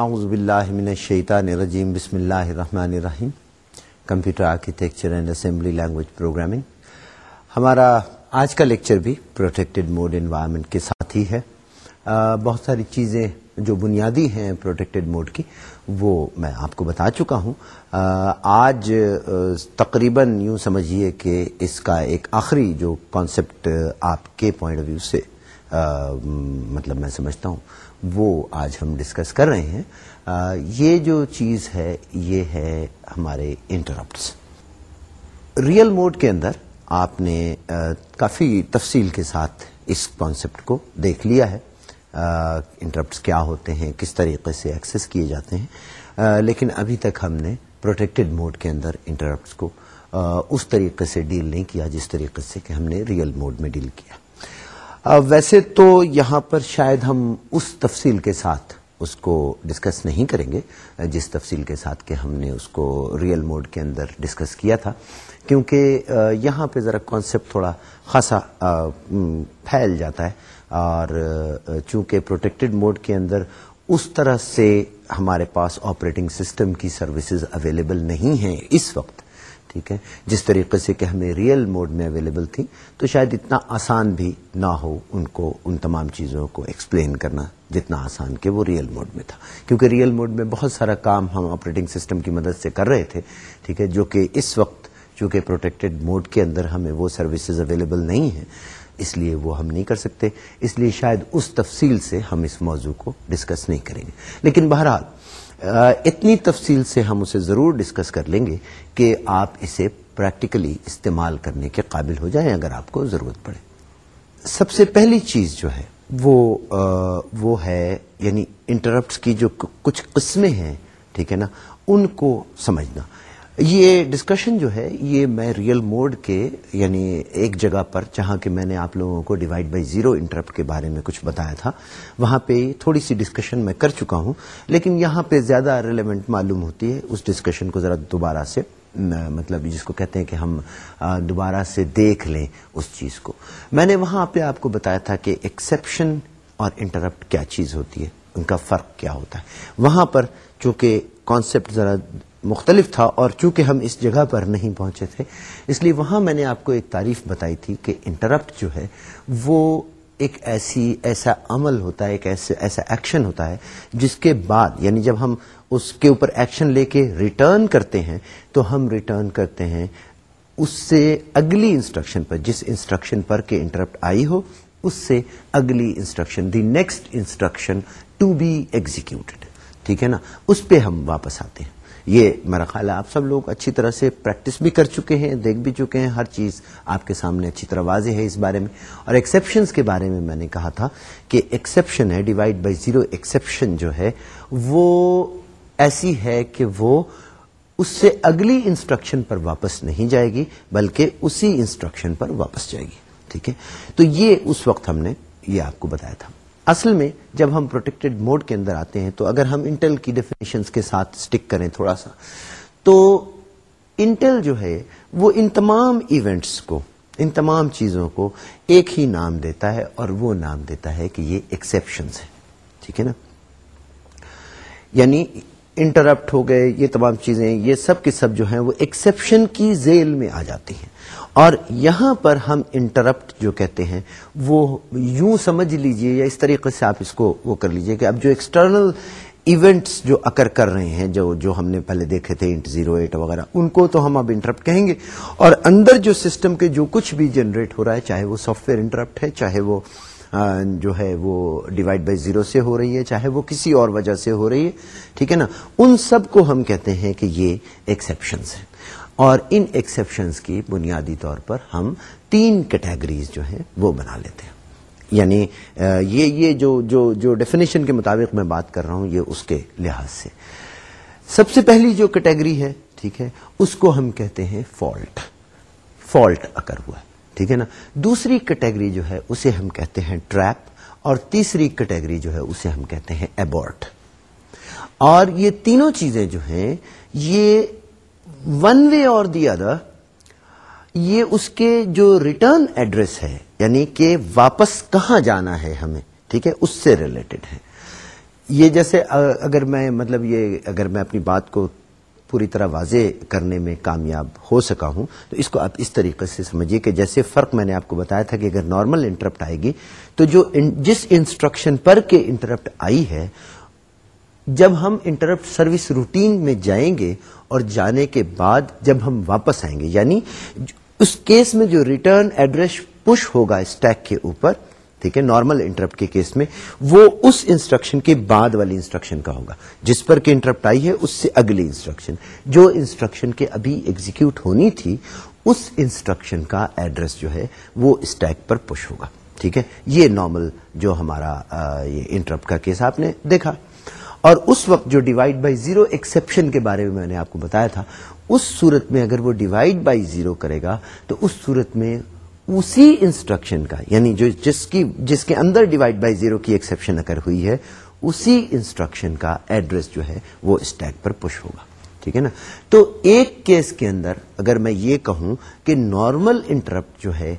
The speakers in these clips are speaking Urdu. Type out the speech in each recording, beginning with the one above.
اعوذ باللہ من الشیطان الرجیم بسم اللہ الرحمن الرحیم۔ Computer architecture and assembly language programming. ہمارا آج کا لیکچر بھی پروٹیکٹڈ موڈ انوائرمنٹ کے ساتھ ہی ہے۔ آ, بہت ساری چیزیں جو بنیادی ہیں پروٹیکٹڈ موڈ کی وہ میں آپ کو بتا چکا ہوں۔ آ, آج تقریباً یوں سمجھیے کہ اس کا ایک آخری جو کانسیپٹ آپ کے پوائنٹ آف ویو سے آ, مطلب میں سمجھتا ہوں۔ وہ آج ہم ڈسکس کر رہے ہیں۔ آ, یہ جو چیز ہے یہ ہے ہمارے انٹرپٹس ریئل موڈ کے اندر آپ نے آ, کافی تفصیل کے ساتھ اس کانسیپٹ کو دیکھ لیا ہے۔ انٹرپٹس کیا ہوتے ہیں کس طریقے سے ایکسس کیے جاتے ہیں۔ آ, لیکن ابھی تک ہم نے پروٹیکٹڈ موڈ کے اندر انٹرپٹس کو آ, اس طریقے سے ڈیل نہیں کیا جس طریقے سے کہ ہم نے ریئل موڈ میں ڈیل کیا۔ ویسے تو یہاں پر شاید ہم اس تفصیل کے ساتھ اس کو ڈسکس نہیں کریں گے، جس تفصیل کے ساتھ کہ ہم نے اس کو ریئل موڈ کے اندر ڈسکس کیا تھا، کیونکہ یہاں پہ ذرا کانسیپٹ تھوڑا خاصا پھیل جاتا ہے۔ اور چونکہ پروٹیکٹڈ موڈ کے اندر اس طرح سے ہمارے پاس آپریٹنگ سسٹم کی سروسز اویلیبل نہیں ہیں اس وقت ٹھیک ہے؟ جس طریقے سے کہ ہمیں ریئل موڈ میں اویلیبل تھی، تو شاید اتنا آسان بھی نہ ہو ان کو، ان تمام چیزوں کو ایکسپلین کرنا جتنا آسان کہ وہ ریئل موڈ میں تھا۔ کیونکہ ریئل موڈ میں بہت سارا کام ہم آپریٹنگ سسٹم کی مدد سے کر رہے تھے، ٹھیک ہے؟ جو کہ اس وقت چونکہ پروٹیکٹڈ موڈ کے اندر ہمیں وہ سروسز اویلیبل نہیں ہیں، اس لیے وہ ہم نہیں کر سکتے۔ اس لیے شاید اس تفصیل سے ہم اس موضوع کو ڈسکس نہیں کریں گے۔ لیکن بہرحال اتنی تفصیل سے ہم اسے ضرور ڈسکس کر لیں گے کہ آپ اسے پریکٹیکلی استعمال کرنے کے قابل ہو جائیں اگر آپ کو ضرورت پڑے۔ سب سے پہلی چیز جو ہے، وہ وہ ہے یعنی انٹرپٹس کی جو کچھ قسمیں ہیں، ٹھیک ہے نا، ان کو سمجھنا۔ یہ ڈسکشن جو ہے، یہ میں ریئل موڈ کے یعنی ایک جگہ پر، جہاں کہ میں نے آپ لوگوں کو ڈیوائڈ بائی زیرو انٹرپٹ کے بارے میں کچھ بتایا تھا، وہاں پہ تھوڑی سی ڈسکشن میں کر چکا ہوں، لیکن یہاں پہ زیادہ ریلیونٹ معلوم ہوتی ہے اس ڈسکشن کو ذرا دوبارہ سے مطلب جس کو کہتے ہیں کہ ہم دوبارہ سے دیکھ لیں اس چیز کو۔ میں نے وہاں پہ آپ کو بتایا تھا کہ ایکسیپشن اور انٹرپٹ کیا چیز ہوتی ہے، ان کا فرق کیا ہوتا ہے۔ وہاں پر چونکہ کانسیپٹ ذرا مختلف تھا اور چونکہ ہم اس جگہ پر نہیں پہنچے تھے، اس لیے وہاں میں نے آپ کو ایک تعریف بتائی تھی کہ انٹرپٹ جو ہے، وہ ایک ایسی، ایسا عمل ہوتا ہے، ایک ایسا ایسا ایکشن ہوتا ہے، جس کے بعد یعنی جب ہم اس کے اوپر ایکشن لے کے ریٹرن کرتے ہیں، تو ہم ریٹرن کرتے ہیں اس سے اگلی انسٹرکشن پر، جس انسٹرکشن پر کہ انٹرپٹ آئی ہو، اس سے اگلی instruction the next instruction to be executed ٹھیک ہے نا؟ اس پہ ہم واپس آتے ہیں۔ یہ میرا خیال ہے آپ سب لوگ اچھی طرح سے پریکٹس بھی کر چکے ہیں، دیکھ بھی چکے ہیں، ہر چیز آپ کے سامنے اچھی طرح واضح ہے اس بارے میں۔ اور ایکسیپشنز کے بارے میں میں نے کہا تھا کہ ایکسیپشن ہے ڈیوائڈ بائی زیرو ایکسیپشن جو ہے، وہ ایسی ہے کہ وہ اس سے اگلی انسٹرکشن پر واپس نہیں جائے گی، بلکہ اسی انسٹرکشن پر واپس جائے گی۔ ٹھیک ہے؟ تو یہ اس وقت ہم نے، یہ آپ کو بتایا تھا۔ اصل میں جب ہم پروٹیکٹڈ موڈ کے اندر آتے ہیں تو اگر ہم انٹل کی ڈیفینیشنز کے ساتھ سٹک کریں تھوڑا سا، تو انٹل جو ہے وہ ان تمام ایونٹس کو، ان تمام چیزوں کو ایک ہی نام دیتا ہے اور وہ نام دیتا ہے کہ یہ ایکسپشنز ہے ٹھیک ہے نا؟ یعنی انٹرپٹ ہو گئے، یہ تمام چیزیں، یہ سب کے سب جو ہیں وہ ایکسپشن کی زیل میں آ جاتی ہیں۔ اور یہاں پر ہم انٹرپٹ جو کہتے ہیں، وہ یوں سمجھ لیجیے یا اس طریقے سے آپ اس کو وہ کر لیجیے کہ اب جو ایکسٹرنل ایونٹس جو اکر کر رہے ہیں، جو جو ہم نے پہلے دیکھے تھے انٹ زیرو ایٹ وغیرہ، ان کو تو ہم اب انٹرپٹ کہیں گے۔ اور اندر جو سسٹم کے جو کچھ بھی جنریٹ ہو رہا ہے، چاہے وہ سافٹ ویئر انٹرپٹ ہے، چاہے وہ جو ہے وہ ڈیوائڈ بائی زیرو سے ہو رہی ہے، چاہے وہ کسی اور وجہ سے ہو رہی ہے، ٹھیک ہے نا؟ ان سب کو ہم کہتے ہیں کہ یہ ایکسپشنس ہیں۔ اور ان ایکسیپشنز کی بنیادی طور پر ہم تین کیٹیگریز جو ہیں وہ بنا لیتے ہیں۔ یعنی یہ یہ جو جو جو ڈیفینیشن کے مطابق میں بات کر رہا ہوں، یہ اس کے لحاظ سے۔ سب سے پہلی جو کیٹیگری ہے، ٹھیک ہے، اس کو ہم کہتے ہیں فالٹ فالٹ اکر ہوا ٹھیک ہے نا؟ دوسری کیٹیگری جو ہے، اسے ہم کہتے ہیں ٹریپ اور تیسری کیٹیگری جو ہے، اسے ہم کہتے ہیں ایبورٹ اور یہ تینوں چیزیں جو ہیں، یہ ون وے اور دی ادر یہ اس کے جو ریٹرن ایڈریس ہے یعنی کہ واپس کہاں جانا ہے ہمیں، ٹھیک ہے، اس سے ریلیٹڈ ہے۔ یہ جیسے اگر میں مطلب یہ اگر میں اپنی بات کو پوری طرح واضح کرنے میں کامیاب ہو سکا ہوں، تو اس کو آپ اس طریقے سے سمجھیے کہ جیسے فرق میں نے آپ کو بتایا تھا کہ اگر نارمل انٹرپٹ آئے گی، تو جو جس انسٹرکشن پر کے انٹرپٹ آئی ہے جب ہم انٹرپٹ سروس روٹین میں جائیں گے اور جانے کے بعد جب ہم واپس آئیں گے یعنی اس کیس میں جو ریٹرن ایڈریس پش ہوگا اسٹیک کے اوپر، ٹھیک ہے نارمل انٹرپٹ کے کیس میں، وہ اس انسٹرکشن کے بعد والی انسٹرکشن کا ہوگا۔ جس پر کہ انٹرپٹ آئی ہے، اس سے اگلی انسٹرکشن جو انسٹرکشن کے ابھی ایگزیکیوٹ ہونی تھی، اس انسٹرکشن کا ایڈریس جو ہے، وہ اسٹیک پر پش ہوگا۔ ٹھیک ہے، یہ نارمل جو ہمارا یہ انٹرپٹ کا کیس آپ نے دیکھا۔ اور اس وقت جو ڈیوائڈ بائی زیرو ایکسپشن کے بارے میں میں نے آپ کو بتایا تھا، اس صورت میں اگر وہ ڈیوائڈ بائی زیرو کرے گا، تو اس صورت میں اسی انسٹرکشن کا یعنی جو جس کی، جس کے اندر ڈیوائڈ بائی زیرو کی ایکسپشن اگر ہوئی ہے، اسی انسٹرکشن کا ایڈریس جو ہے، وہ اسٹیک پر پش ہوگا۔ ٹھیک ہے نا؟ تو ایک کیس کے اندر اگر میں یہ کہوں کہ نارمل انٹرپٹ جو ہے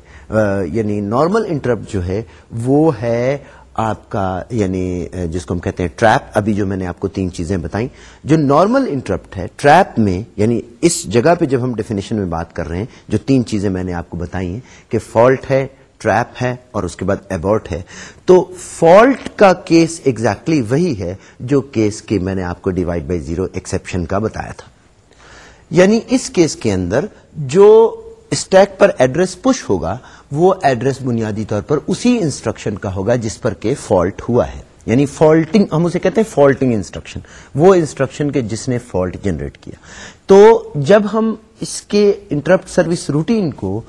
یعنی نارمل انٹرپٹ جو ہے، وہ ہے آپ کا یعنی جس کو ہم کہتے ہیں ٹریپ، ابھی جو میں نے آپ کو تین چیزیں بتائیں، جو نارمل انٹرپٹ ہے، ٹریپ میں یعنی اس جگہ پہ جب ہم ڈیفینیشن میں بات کر رہے ہیں، جو تین چیزیں میں نے آپ کو بتائی ہیں کہ فالٹ ہے، ٹریپ ہے اور اس کے بعد ایبورٹ ہے، تو فالٹ کا کیس ایگزیکٹلی exactly وہی ہے جو کیس کے میں نے آپ کو ڈیوائڈ بائی زیرو ایکسپشن کا بتایا تھا۔ یعنی اس کیس کے اندر جو اسٹیک پر ایڈریس پش ہوگا، وہ ایڈریس بنیادی طور پر اسی انسٹرکشن کا ہوگا جس پر کہ فالٹ ہوا ہے۔ یعنی فالٹنگ، ہم اسے کہتے ہیں فالٹنگ انسٹرکشن۔ وہ انسٹرکشن کے جس نے فالٹ جنریٹ کیا۔ تو جب ہم اس کے انٹرپٹ سروس روٹین کو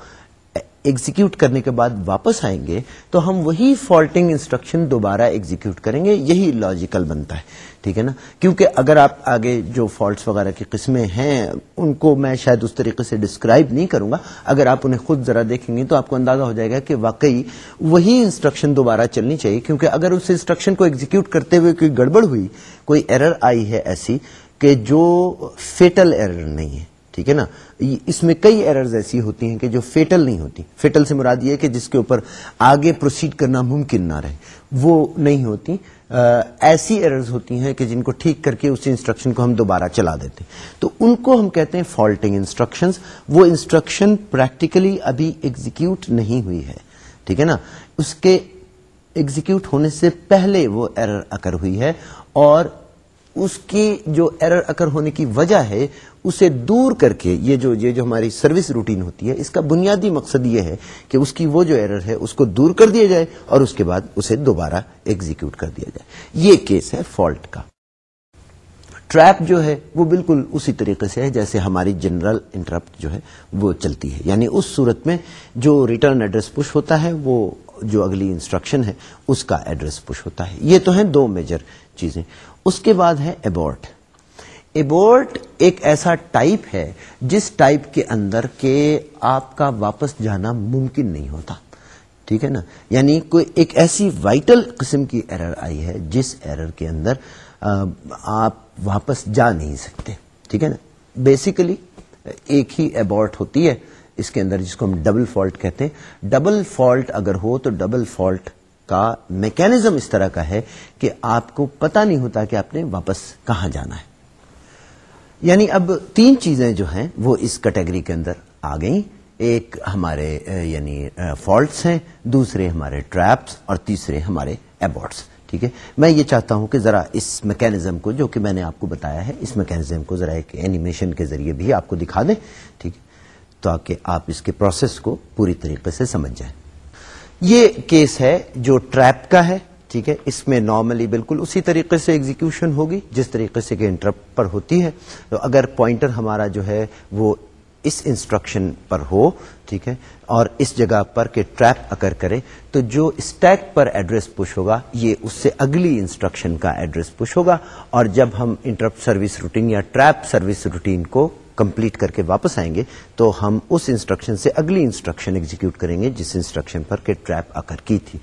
ایگزیکیوٹ کرنے کے بعد واپس آئیں گے، تو ہم وہی فالٹنگ انسٹرکشن دوبارہ ایگزیکیوٹ کریں گے، یہی لاجیکل بنتا ہے۔ ٹھیک ہے نا؟ کیونکہ اگر آپ آگے جو فالٹس وغیرہ کی قسمیں ہیں، ان کو میں شاید اس طریقے سے ڈسکرائب نہیں کروں گا۔ اگر آپ انہیں خود ذرا دیکھیں گے تو آپ کو اندازہ ہو جائے گا کہ واقعی وہی انسٹرکشن دوبارہ چلنی چاہیے۔ کیونکہ اگر اس انسٹرکشن کو ایگزیکیوٹ کرتے ہوئے کوئی گڑبڑ ہوئی، کوئی ایرر آئی ہے ایسی کہ جو فیٹل ایرر نہیں ہے۔ ٹھیک ہے نا؟ اس میں کئی ایررز ایسی ہوتی ہیں کہ جو فیٹل نہیں ہوتی۔ فیٹل سے مراد یہ کہ جس کے اوپر آگے پروسیڈ کرنا ممکن نہ رہے۔ وہ نہیں ہوتی۔ ایسی ایررز ہوتی ہیں کہ جن کو ٹھیک کر کے اس انسٹرکشن کو ہم دوبارہ چلا دیتے ہیں۔ تو ان کو ہم کہتے ہیں فالٹنگ انسٹرکشن وہ انسٹرکشن پریکٹیکلی ابھی ایگزیکیوٹ نہیں ہوئی ہے۔ ٹھیک ہے نا؟ اس کے ایگزیکیوٹ ہونے سے پہلے وہ ایرر اکر ہوئی ہے اور اس کی جو ایرر اکر ہونے کی وجہ ہے اسے دور کر کے یہ جو یہ جو ہماری سروس روٹین ہوتی ہے، اس کا بنیادی مقصد یہ ہے کہ اس کی وہ جو ایرر ہے، اس کو دور کر دیا جائے اور اس کے بعد اسے دوبارہ ایگزیکیوٹ کر دیا جائے۔ یہ کیس ہے فالٹ کا۔ ٹریپ جو ہے، وہ بالکل اسی طریقے سے ہے جیسے ہماری جنرل انٹرپٹ جو ہے، وہ چلتی ہے۔ یعنی اس صورت میں جو ریٹرن ایڈریس پش ہوتا ہے، وہ جو اگلی انسٹرکشن ہے، اس کا ایڈریس پش ہوتا ہے۔ یہ تو ہیں دو میجر چیزیں۔ اس کے بعد ہے ایبورٹ ایبورٹ ایک ایسا ٹائپ ہے جس ٹائپ کے اندر کہ آپ کا واپس جانا ممکن نہیں ہوتا۔ ٹھیک ہے نا؟ یعنی کوئی ایک ایسی وائٹل قسم کی ایرر آئی ہے جس ایرر کے اندر آپ واپس جا نہیں سکتے۔ ٹھیک ہے نا؟ بیسیکلی ایک ہی ایبورٹ ہوتی ہے۔ اس کے اندر جس کو ہم ڈبل فالٹ کہتے ہیں۔ ڈبل فالٹ اگر ہو تو ڈبل فالٹ کا میکینزم اس طرح کا ہے کہ آپ کو پتا نہیں ہوتا کہ آپ نے واپس کہاں جانا ہے۔ یعنی اب تین چیزیں جو ہیں وہ اس کیٹیگری کے اندر آ گئیں۔ ایک ہمارے یعنی فالٹس ہیں، دوسرے ہمارے ٹریپس اور تیسرے ہمارے ایبورٹس ٹھیک ہے؟ میں یہ چاہتا ہوں کہ ذرا اس میکینزم کو، جو کہ میں نے آپ کو بتایا ہے، اس میکینزم کو ذرا ایک اینیمیشن کے ذریعے بھی آپ کو دکھا دیں، ٹھیک ہے؟ تاکہ آپ اس کے پروسیس کو پوری طریقے سے سمجھ جائیں۔ یہ کیس ہے جو ٹریپ کا ہے۔ ٹھیک ہے، اس میں نارملی بالکل اسی طریقے سے ایگزیکیوشن ہوگی، جس طریقے سے کہ انٹرپٹ پر ہوتی ہے۔ تو اگر پوائنٹر ہمارا جو ہے وہ اس انسٹرکشن پر ہو، ٹھیک ہے، اور اس جگہ پر کہ ٹریپ اکر کرے، تو جو اسٹیک پر ایڈریس پش ہوگا، یہ اس سے اگلی انسٹرکشن کا ایڈریس پش ہوگا۔ اور جب ہم انٹرپٹ سروس روٹین یا ٹریپ سروس روٹین کو کمپلیٹ کر کے واپس آئیں گے، تو ہم اس انسٹرکشن سے اگلی انسٹرکشن ایگزیکیوٹ کریں گے، جس انسٹرکشن پر کہ ٹریپ اکر کی تھی۔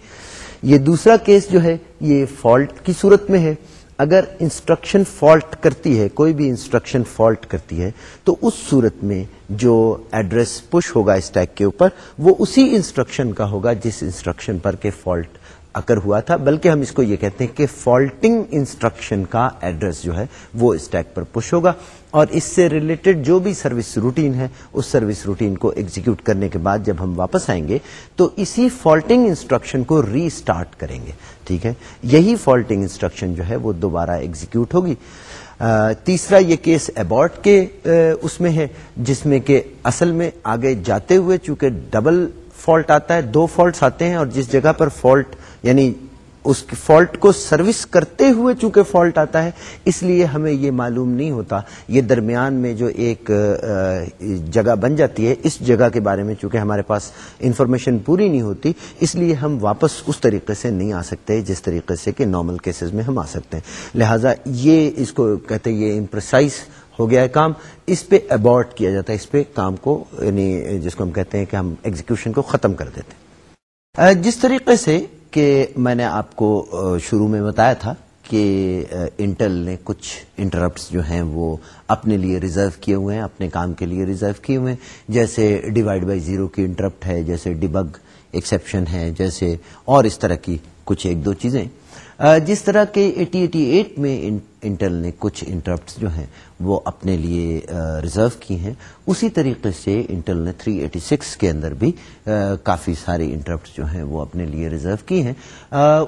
یہ دوسرا کیس جو ہے، یہ فالٹ کی صورت میں ہے۔ اگر انسٹرکشن فالٹ کرتی ہے، کوئی بھی انسٹرکشن فالٹ کرتی ہے، تو اس صورت میں جو ایڈریس پش ہوگا اسٹیک کے اوپر، وہ اسی انسٹرکشن کا ہوگا جس انسٹرکشن پر کہ فالٹ اکر ہوا تھا، بلکہ ہم اس کو یہ کہتے ہیں کہ فالٹنگ انسٹرکشن کا ایڈریس جو ہے، وہ اسٹیک پر پش ہوگا۔ اور اس سے ریلیٹڈ جو بھی سروس روٹین ہے، اس سروس روٹین کو ایگزیکیوٹ کرنے کے بعد جب ہم واپس آئیں گے، تو اسی فالٹنگ انسٹرکشن کو ری اسٹارٹ کریں گے۔ ٹھیک ہے؟ یہی فالٹنگ انسٹرکشن جو ہے، وہ دوبارہ ایگزیکیوٹ ہوگی۔ تیسرا یہ کیس ابارٹ کے اس میں ہے، جس میں کہ اصل میں آگے جاتے ہوئے چونکہ ڈبل فالٹ آتا ہے، دو فالٹس آتے ہیں اور جس جگہ پر فالٹ یعنی اس فالٹ کو سروس کرتے ہوئے چونکہ فالٹ آتا ہے، اس لیے ہمیں یہ معلوم نہیں ہوتا۔ یہ درمیان میں جو ایک جگہ بن جاتی ہے، اس جگہ کے بارے میں چونکہ ہمارے پاس انفارمیشن پوری نہیں ہوتی، اس لیے ہم واپس اس طریقے سے نہیں آ سکتے، جس طریقے سے کہ نارمل کیسز میں ہم آ سکتے ہیں۔ لہٰذا یہ اس کو کہتے ہیں، یہ امپرسائز ہو گیا ہے کام۔ اس پہ ابارٹ کیا جاتا ہے، اس پہ کام کو یعنی جس کو ہم کہتے ہیں کہ ہم ایگزیکشن کو ختم کر دیتے ہیں۔ جس طریقے سے کہ میں نے آپ کو شروع میں بتایا تھا کہ انٹل نے کچھ انٹرپٹس جو ہیں وہ اپنے لیے ریزرو کیے ہوئے ہیں، اپنے کام کے لیے ریزرو کیے ہوئے ہیں۔ جیسے ڈیوائڈ بائی زیرو کی انٹرپٹ ہے، جیسے ڈبگ ایکسیپشن ہے، جیسے اور اس طرح کی کچھ ایک دو چیزیں۔ جس طرح کے ایٹی ایٹی ایٹ میں انٹل نے کچھ انٹرپٹس جو ہیں وہ اپنے لیے ریزرو کی ہیں۔ اسی طریقے سے انٹل نے 386 کے اندر بھی کافی سارے انٹرپٹس جو ہیں وہ اپنے لیے ریزرو کی ہیں۔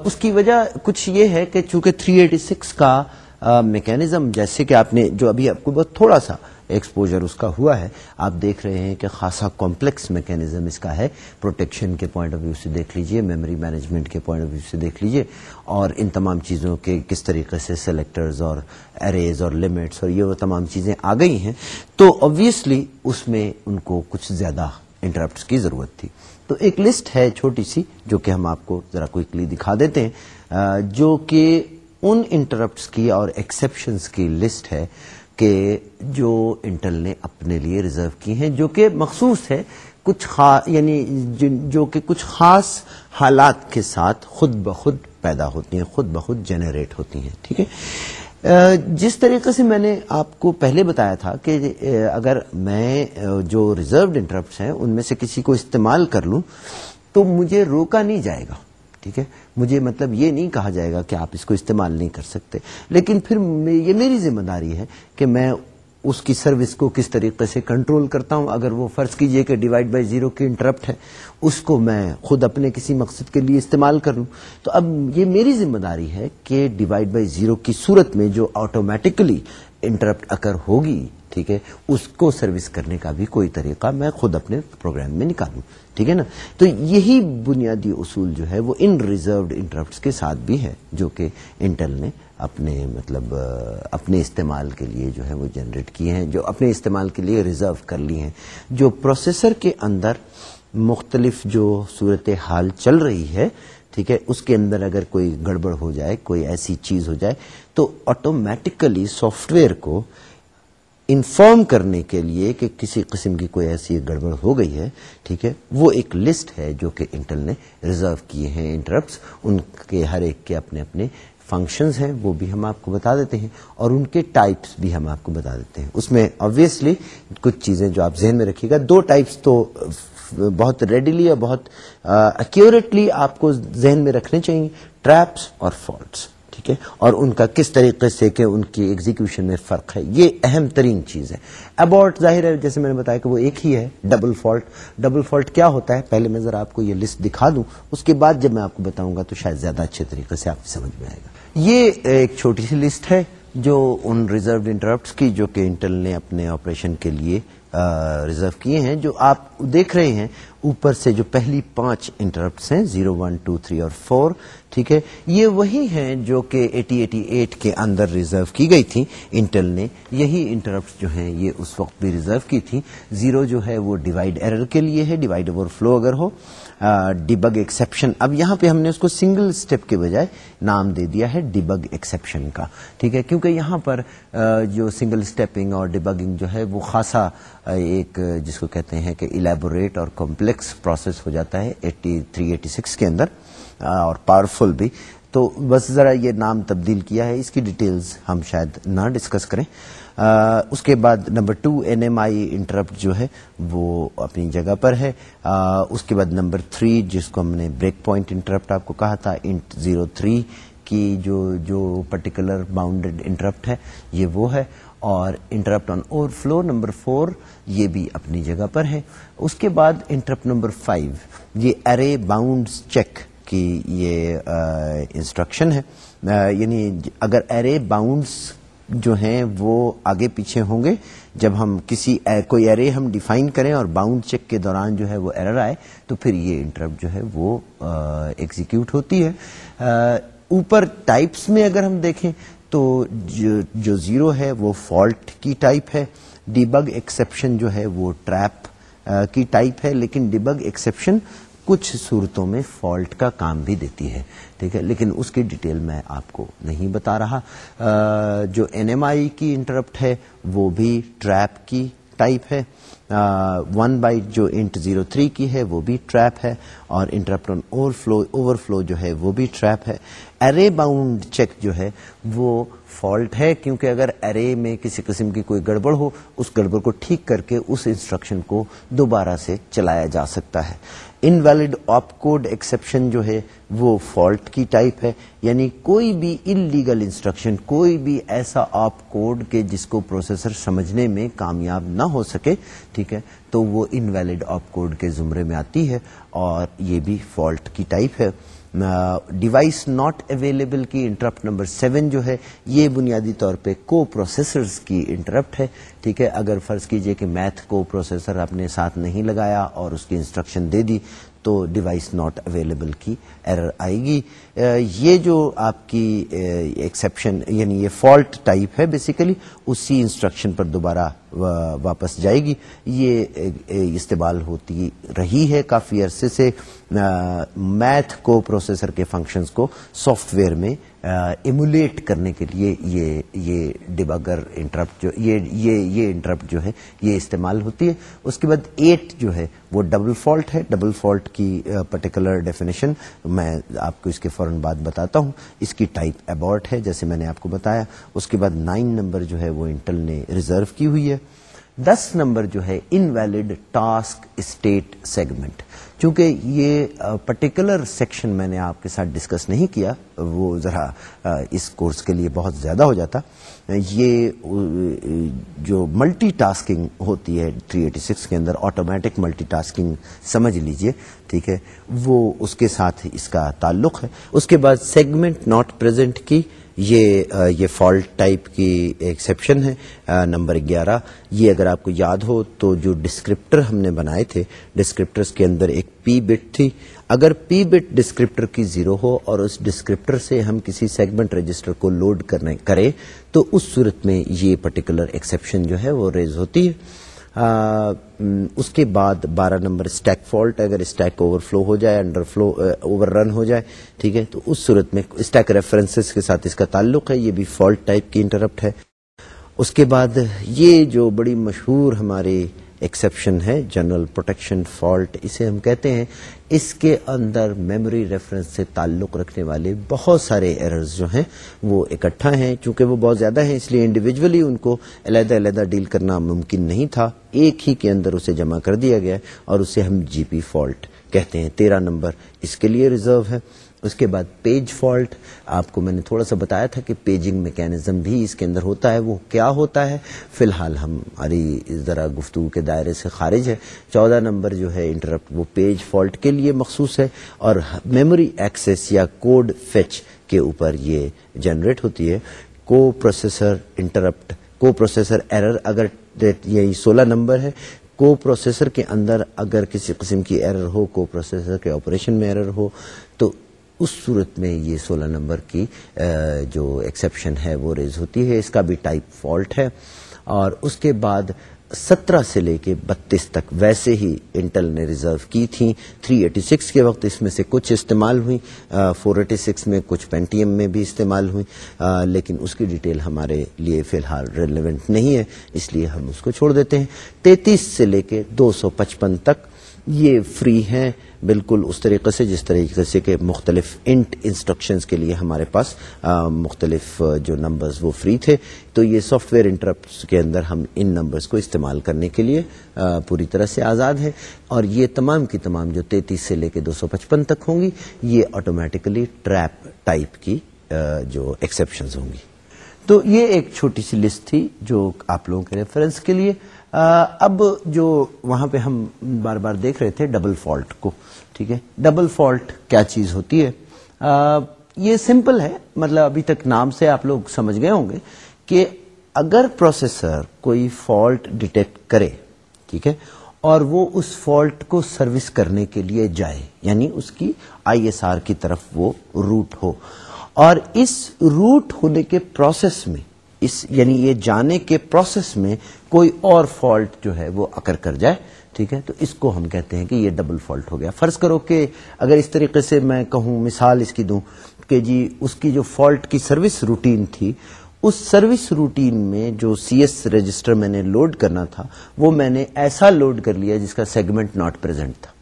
اس کی وجہ کچھ یہ ہے کہ چونکہ 386 کا میکینزم جیسے کہ آپ نے، جو ابھی آپ کو بہت تھوڑا سا ایکسپوجر اس کا ہوا ہے۔ آپ دیکھ رہے ہیں کہ خاصا کمپلیکس میکینزم اس کا ہے۔ پروٹیکشن کے پوائنٹ آف ویو سے دیکھ لیجیے میموری مینجمنٹ کے پوائنٹ آف ویو سے دیکھ لیجیے۔ اور ان تمام چیزوں کے کس طریقے سے سلیکٹرز اور اریز اور لمٹس اور یہ وہ تمام چیزیں آ گئی ہیں۔ تو آبویسلی اس میں ان کو کچھ زیادہ انٹرپٹس کی ضرورت تھی۔ تو ایک لسٹ ہے چھوٹی سی جو کہ ہم آپ کو ذرا کوئکلی دکھا دیتے ہیں جو کہ ان انٹرپٹس کی اور ایکسیپشنس کی لسٹ ہے۔ کہ جو انٹل نے اپنے لیے ریزرو کی ہیں، جو کہ مخصوص ہے، کچھ خاص یعنی جو کہ کچھ خاص حالات کے ساتھ خود بخود پیدا ہوتی ہیں، خود بخود جنریٹ ہوتی ہیں، ٹھیک ہے؟ جس طریقے سے میں نے آپ کو پہلے بتایا تھا کہ اگر میں جو ریزروڈ انٹرپٹس ہیں، ان میں سے کسی کو استعمال کر لوں، تو مجھے روکا نہیں جائے گا۔ ٹھیک ہے؟ مجھے مطلب یہ نہیں کہا جائے گا کہ آپ اس کو استعمال نہیں کر سکتے۔ لیکن پھر یہ میری ذمہ داری ہے کہ میں اس کی سروس کو کس طریقے سے کنٹرول کرتا ہوں۔ اگر وہ فرض کیجیے کہ ڈیوائڈ بائی زیرو کی انٹرپٹ ہے، اس کو میں خود اپنے کسی مقصد کے لیے استعمال کروں تو اب یہ میری ذمہ داری ہے کہ ڈیوائڈ بائی زیرو کی صورت میں جو آٹومیٹکلی انٹرپٹ اکر ہوگی ٹھیک ہے، اس کو سروس کرنے کا بھی کوئی طریقہ میں خود اپنے پروگرام میں نکالوں، ٹھیک ہے نا؟ تو یہی بنیادی اصول جو ہے وہ ان ریزروڈ انٹرپٹس کے ساتھ بھی ہے، جو کہ انٹل نے اپنے مطلب اپنے استعمال کے لیے جو ہے وہ جنریٹ کیے ہیں، جو اپنے استعمال کے لیے ریزرو کر لی ہیں۔ جو پروسیسر کے اندر مختلف جو صورت حال چل رہی ہے، ٹھیک ہے، اس کے اندر اگر کوئی گڑبڑ ہو جائے، کوئی ایسی چیز ہو جائے، تو آٹومیٹکلی سافٹ ویئر کو انفارم کرنے کے لیے کہ کسی قسم کی کوئی ایسی گڑبڑ ہو گئی ہے، ٹھیک ہے؟ وہ ایک لسٹ ہے جو کہ انٹل نے ریزرو کیے ہیں، انٹرپٹس، ان کے ہر ایک کے اپنے اپنے فنکشنز ہیں، وہ بھی ہم آپ کو بتا دیتے ہیں، اور ان کے ٹائپس بھی ہم آپ کو بتا دیتے ہیں۔ اس میں آبویسلی کچھ چیزیں جو آپ ذہن میں رکھیے گا، دو ٹائپس تو بہت ریڈیلی اور بہت ایکوریٹلی آپ کو ذہن میں رکھنے چاہیے ٹریپس اور فالٹس ٹھیک ہے؟ اور ان کا کس طریقے سے کہ ان کی ایگزیکشن میں فرق ہے؟ یہ اہم ترین چیز ہے۔ اباؤٹ ظاہر ہے، جیسے میں نے بتایا کہ وہ ایک ہی ہے ڈبل فالٹ ڈبل فالٹ کیا ہوتا ہے؟ پہلے میں ذرا آپ کو یہ لسٹ دکھا دوں، اس کے بعد جب میں آپ کو بتاؤں گا تو شاید زیادہ اچھے طریقے سے آپ سمجھ میں آئے گا۔ یہ ایک چھوٹی سی لسٹ ہے جو ان ریزروڈ انٹرپٹس کی، جو کہ انٹل نے اپنے آپریشن کے لیے ریزرو کیے ہیں، جو آپ دیکھ رہے ہیں، اوپر سے جو پہلی پانچ انٹرپٹس ہیں زیرو ون ٹو تھری اور فور ٹھیک ہے؟ یہ وہی ہیں جو کہ ایٹی ایٹی ایٹ کے اندر ریزرو کی گئی تھی انٹل نے یہی انٹرپٹس جو ہیں، یہ اس وقت بھی ریزرو کی تھی زیرو جو ہے، وہ ڈیوائڈ ایرر کے لیے ہے۔ ڈیوائڈ اوور فلو اگر ہو ڈیبگ ایکسیپشن۔ اب یہاں پہ ہم نے اس کو سنگل اسٹیپ کے بجائے نام دے دیا ہے ڈیبگ ایکسیپشن کا۔ ٹھیک ہے؟ کیونکہ یہاں پر جو سنگل اسٹیپنگ اور ڈیبگنگ جو ہے، وہ خاصا ایک، جس کو کہتے ہیں کہ الیبوریٹ اور کمپلیکس پروسیس ہو جاتا ہے ایٹی تھری ایٹی سکس کے اندر اور پاورفل بھی۔ تو بس ذرا یہ نام تبدیل کیا ہے، اس کی ڈیٹیلز ہم شاید نہ ڈسکس کریں۔ اس کے بعد number two N M I interrupt جو ہے، وہ اپنی جگہ پر ہے۔ اس کے بعد نمبر تھری، جس کو ہم نے بریک پوائنٹ انٹرپٹ آپ کو کہا تھا، انٹ زیرو تھری کی جو جو پرٹیکولر باؤنڈیڈ انٹرپٹ ہے، یہ وہ ہے۔ اور interrupt on overflow number four, یہ بھی اپنی جگہ پر ہے۔ اس کے بعد انٹرپٹ نمبر فائیو، یہ ارے باؤنڈ چیک کی یہ انسٹرکشن ہے۔ یعنی اگر ارے باؤنڈس جو ہیں وہ آگے پیچھے ہوں گے۔ جب ہم کسی کوئی ارے ہم ڈیفائن کریں اور باؤنڈ چیک کے دوران جو ہے وہ ایرر آئے، تو پھر یہ انٹرپٹ جو ہے وہ ایگزیکیوٹ ہوتی ہے۔ اوپر ٹائپس میں اگر ہم دیکھیں تو جو زیرو ہے وہ فالٹ کی ٹائپ ہے۔ ڈیبگ ایکسیپشن جو ہے وہ ٹریپ کی ٹائپ ہے۔ لیکن ڈیبگ ایکسیپشن کچھ صورتوں میں فالٹ کا کام بھی دیتی ہے، ٹھیک ہے؟ لیکن اس کی ڈیٹیل میں آپ کو نہیں بتا رہا۔ جو این ایم آئی کی انٹرپٹ ہے، وہ بھی ٹریپ کی ٹائپ ہے۔ ون بائی جو انٹ زیرو تھری کی ہے، وہ بھی ٹریپ ہے۔ اور interrupt overflow overflow جو ہے، وہ بھی ٹریپ ہے۔ ارے باؤنڈ چیک جو ہے، وہ فالٹ ہے۔ کیونکہ اگر ارے میں کسی قسم کی کوئی گڑبڑ ہو، اس گڑبڑ کو ٹھیک کر کے اس انسٹرکشن کو دوبارہ سے چلایا جا سکتا ہے۔ انویلڈ آپ کوڈ ایکسپشن جو ہے وہ فالٹ کی ٹائپ ہے. یعنی کوئی بھی انلیگل انسٹرکشن کوئی بھی ایسا آپ کوڈ کے جس کو پروسیسر سمجھنے میں کامیاب نہ ہو سکے، ٹھیک ہے، تو وہ انویلڈ آپ کوڈ کے زمرے میں آتی ہے اور یہ بھی فالٹ کی ٹائپ ہے۔ ڈیوائس ناٹ اویلیبل کی انٹرپٹ نمبر سیون جو ہے، یہ بنیادی طور پہ کو پروسیسرز کی انٹرپٹ ہے۔ ٹھیک ہے، اگر فرض کیجیے کہ میتھ کو پروسیسر اپنے ساتھ نہیں لگایا اور اس کی انسٹرکشن دے دی تو ڈیوائس ناٹ اویلیبل کی ایرر آئے گی۔ یہ جو آپ کی ایکسیپشن یعنی یہ فالٹ ٹائپ ہے بیسیکلی اسی انسٹرکشن پر دوبارہ واپس جائے گی۔ یہ استعمال ہوتی رہی ہے کافی عرصے سے۔ میتھ کو پروسیسر کے فنکشنز کو سافٹ ویئر میں ایمولیٹ کرنے کے لیے یہ یہ ڈباگر انٹرپٹ جو، یہ یہ یہ انٹرپٹ جو ہے، یہ استعمال ہوتی ہے۔ اس کے بعد ایٹ جو ہے، وہ ڈبل فالٹ ہے۔ ڈبل فالٹ کی پرٹیکولر ڈیفینیشن میں آپ کو اس کے فوراً بعد بتاتا ہوں۔ اس کی ٹائپ ابارٹ ہے، جیسے میں نے آپ کو بتایا۔ اس کے بعد نائن نمبر جو ہے، وہ انٹل نے ریزرو کی ہوئی ہے۔ دس نمبر جو ہے انویلڈ ٹاسک اسٹیٹ سیگمنٹ چونکہ یہ پرٹیکولر سیکشن میں نے آپ کے ساتھ ڈسکس نہیں کیا، وہ ذرا اس کورس کے لیے بہت زیادہ ہو جاتا۔ یہ جو ملٹی ٹاسکنگ ہوتی ہے 386 کے اندر آٹومیٹک ملٹی ٹاسکنگ سمجھ لیجیے، ٹھیک ہے؟ وہ اس کے ساتھ اس کا تعلق ہے۔ اس کے بعد سیگمنٹ ناٹ پریزنٹ کی یہ یہ فالٹ ٹائپ کی ایکسیپشن ہے نمبر گیارہ۔ یہ اگر آپ کو یاد ہو تو جو ڈسکرپٹر ہم نے بنائے تھے، ڈسکرپٹرز کے اندر ایک پی بٹ تھی۔ اگر پی بٹ ڈسکرپٹر کی زیرو ہو اور اس ڈسکرپٹر سے ہم کسی سیگمنٹ رجسٹر کو لوڈ کرنے، کریں، تو اس صورت میں یہ پرٹیکولر ایکسیپشن جو ہے وہ ریز ہوتی ہے۔ اس کے بعد بارہ نمبر اسٹیک فالٹ اگر اسٹیک اوور فلو ہو جائے انڈر فلو اوور رن ہو جائے، ٹھیک ہے؟ تو اس صورت میں اسٹیک ریفرنسز کے ساتھ اس کا تعلق ہے، یہ بھی فالٹ ٹائپ کی انٹرپٹ ہے۔ اس کے بعد یہ جو بڑی مشہور ہمارے ایکسیپشن ہے جنرل پروٹیکشن فالٹ اسے ہم کہتے ہیں. اس کے اندر میموری ریفرنس سے تعلق رکھنے والے بہت سارے ایررز جو ہیں وہ اکٹھا ہیں. چونکہ وہ بہت زیادہ ہیں، اس لیے انڈیویجولی ان کو علیحدہ علیحدہ ڈیل کرنا ممکن نہیں تھا. ایک ہی کے اندر اسے جمع کر دیا گیا اور اسے ہم جی پی فالٹ کہتے ہیں. تیرہ نمبر اس کے لیے ریزرو ہے. اس کے بعد پیج فالٹ آپ کو میں نے تھوڑا سا بتایا تھا کہ پیجنگ میکینزم بھی اس کے اندر ہوتا ہے، وہ کیا ہوتا ہے؟ فی الحال ہماری ذرا گفتگو کے دائرے سے خارج ہے چودہ نمبر جو ہے انٹرپٹ وہ پیج فالٹ کے لیے مخصوص ہے اور میموری ایکسیس یا کوڈ فیچ کے اوپر یہ جنریٹ ہوتی ہے۔ کو پروسیسر انٹرپٹ کو پروسیسر ایرر اگر یہی سولہ نمبر ہے۔ کو پروسیسر کے اندر اگر کسی قسم کی ایرر ہو کو پروسیسر کے آپریشن میں ایرر ہو، تو اس صورت میں یہ سولہ نمبر کی جو ایکسیپشن ہے، وہ ریز ہوتی ہے۔ اس کا بھی ٹائپ فالٹ ہے۔ اور اس کے بعد سترہ سے لے کے بتیس تک، ویسے ہی انٹل نے ریزرو کی تھیں تھری ایٹی سکس کے وقت اس میں سے کچھ استعمال ہوئی۔ فور ایٹی سکس میں کچھ پینٹیم میں بھی استعمال ہوئی۔ لیکن اس کی ڈیٹیل ہمارے لیے فی الحال ریلیونٹ نہیں ہے، اس لیے ہم اس کو چھوڑ دیتے ہیں۔ تینتیس سے لے کے دو سو پچپن تک یہ فری ہیں بالکل اس طریقے سے، جس طریقے سے کہ مختلف انٹ انسٹرکشنز کے لیے ہمارے پاس مختلف جو نمبرز وہ فری تھے۔ تو یہ سافٹ ویئر انٹرپٹس کے اندر ہم ان نمبرز کو استعمال کرنے کے لیے پوری طرح سے آزاد ہیں۔ اور یہ تمام کی تمام جو تینتیس سے لے کے دو سو پچپن تک ہوں گی، یہ آٹومیٹکلی ٹریپ ٹائپ کی جو ایکسیپشنز ہوں گی۔ تو یہ ایک چھوٹی سی لسٹ تھی جو آپ لوگوں کے ریفرنس کے لیے۔ اب جو وہاں پہ ہم بار بار دیکھ رہے تھے ڈبل فالٹ کو، ٹھیک ہے؟ ڈبل فالٹ کیا چیز ہوتی ہے؟ یہ سمپل ہے مطلب ابھی تک نام سے آپ لوگ سمجھ گئے ہوں گے کہ اگر پروسیسر کوئی فالٹ ڈیٹیکٹ کرے، ٹھیک ہے؟ اور وہ اس فالٹ کو سروس کرنے کے لیے جائے یعنی اس کی آئی ایس آر کی طرف وہ روٹ ہو، اور اس روٹ ہونے کے پروسیس میں، اس یعنی یہ جانے کے پروسیس میں کوئی اور فالٹ جو ہے وہ اکر کر جائے، ٹھیک ہے؟ تو اس کو ہم کہتے ہیں کہ یہ ڈبل فالٹ ہو گیا۔ فرض کرو کہ اگر اس طریقے سے میں کہوں، مثال اس کی دوں کہ جی اس کی جو فالٹ کی سروس روٹین تھی، اس سروس روٹین میں جو سی ایس رجسٹر میں نے لوڈ کرنا تھا، وہ میں نے ایسا لوڈ کر لیا جس کا سیگمنٹ ناٹ پریزنٹ تھا۔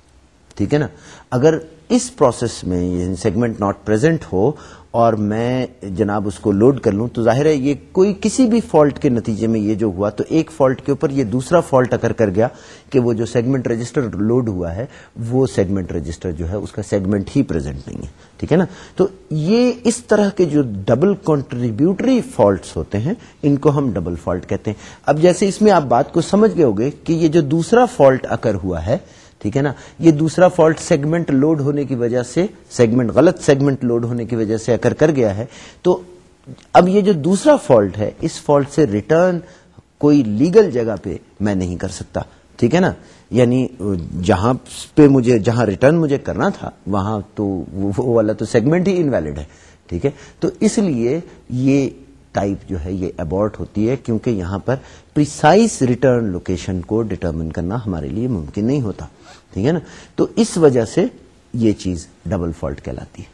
ٹھیک ہے نا؟ اگر اس پروسیس میں یعنی سیگمنٹ ناٹ پریزنٹ ہو اور میں جناب اس کو لوڈ کر لوں، تو ظاہر ہے یہ کوئی کسی بھی فالٹ کے نتیجے میں یہ جو ہوا، تو ایک فالٹ کے اوپر یہ دوسرا فالٹ اکر کر گیا کہ وہ جو سیگمنٹ رجسٹر لوڈ ہوا ہے، وہ سیگمنٹ رجسٹر جو ہے اس کا سیگمنٹ ہی پریزنٹ نہیں ہے، ٹھیک ہے نا؟ تو یہ اس طرح کے جو ڈبل کنٹریبیوٹری فالٹس ہوتے ہیں، ان کو ہم ڈبل فالٹ کہتے ہیں۔ اب جیسے اس میں آپ بات کو سمجھ گئے ہوگے کہ یہ جو دوسرا فالٹ اکر ہوا ہے ٹھیک ہے نا؟ یہ دوسرا فالٹ سیگمنٹ لوڈ ہونے کی وجہ سے سیگمنٹ غلط سیگمنٹ لوڈ ہونے کی وجہ سے اکر کر گیا ہے۔ تو اب یہ جو دوسرا فالٹ ہے، اس فالٹ سے ریٹرن کوئی لیگل جگہ پہ میں نہیں کر سکتا۔ ٹھیک ہے نا؟ یعنی جہاں پہ مجھے، جہاں ریٹرن مجھے کرنا تھا، وہاں تو وہ والا تو سیگمنٹ ہی انویلڈ ہے۔ ٹھیک ہے؟ تو اس لیے یہ ٹائپ جو ہے، یہ ابورٹ ہوتی ہے، کیونکہ یہاں پر پریسائز ریٹرن لوکیشن کو ڈٹرمن کرنا ہمارے لیے ممکن نہیں ہوتا۔ ٹھیک ہے نا؟ تو اس وجہ سے یہ چیز ڈبل فالٹ کہلاتی ہے۔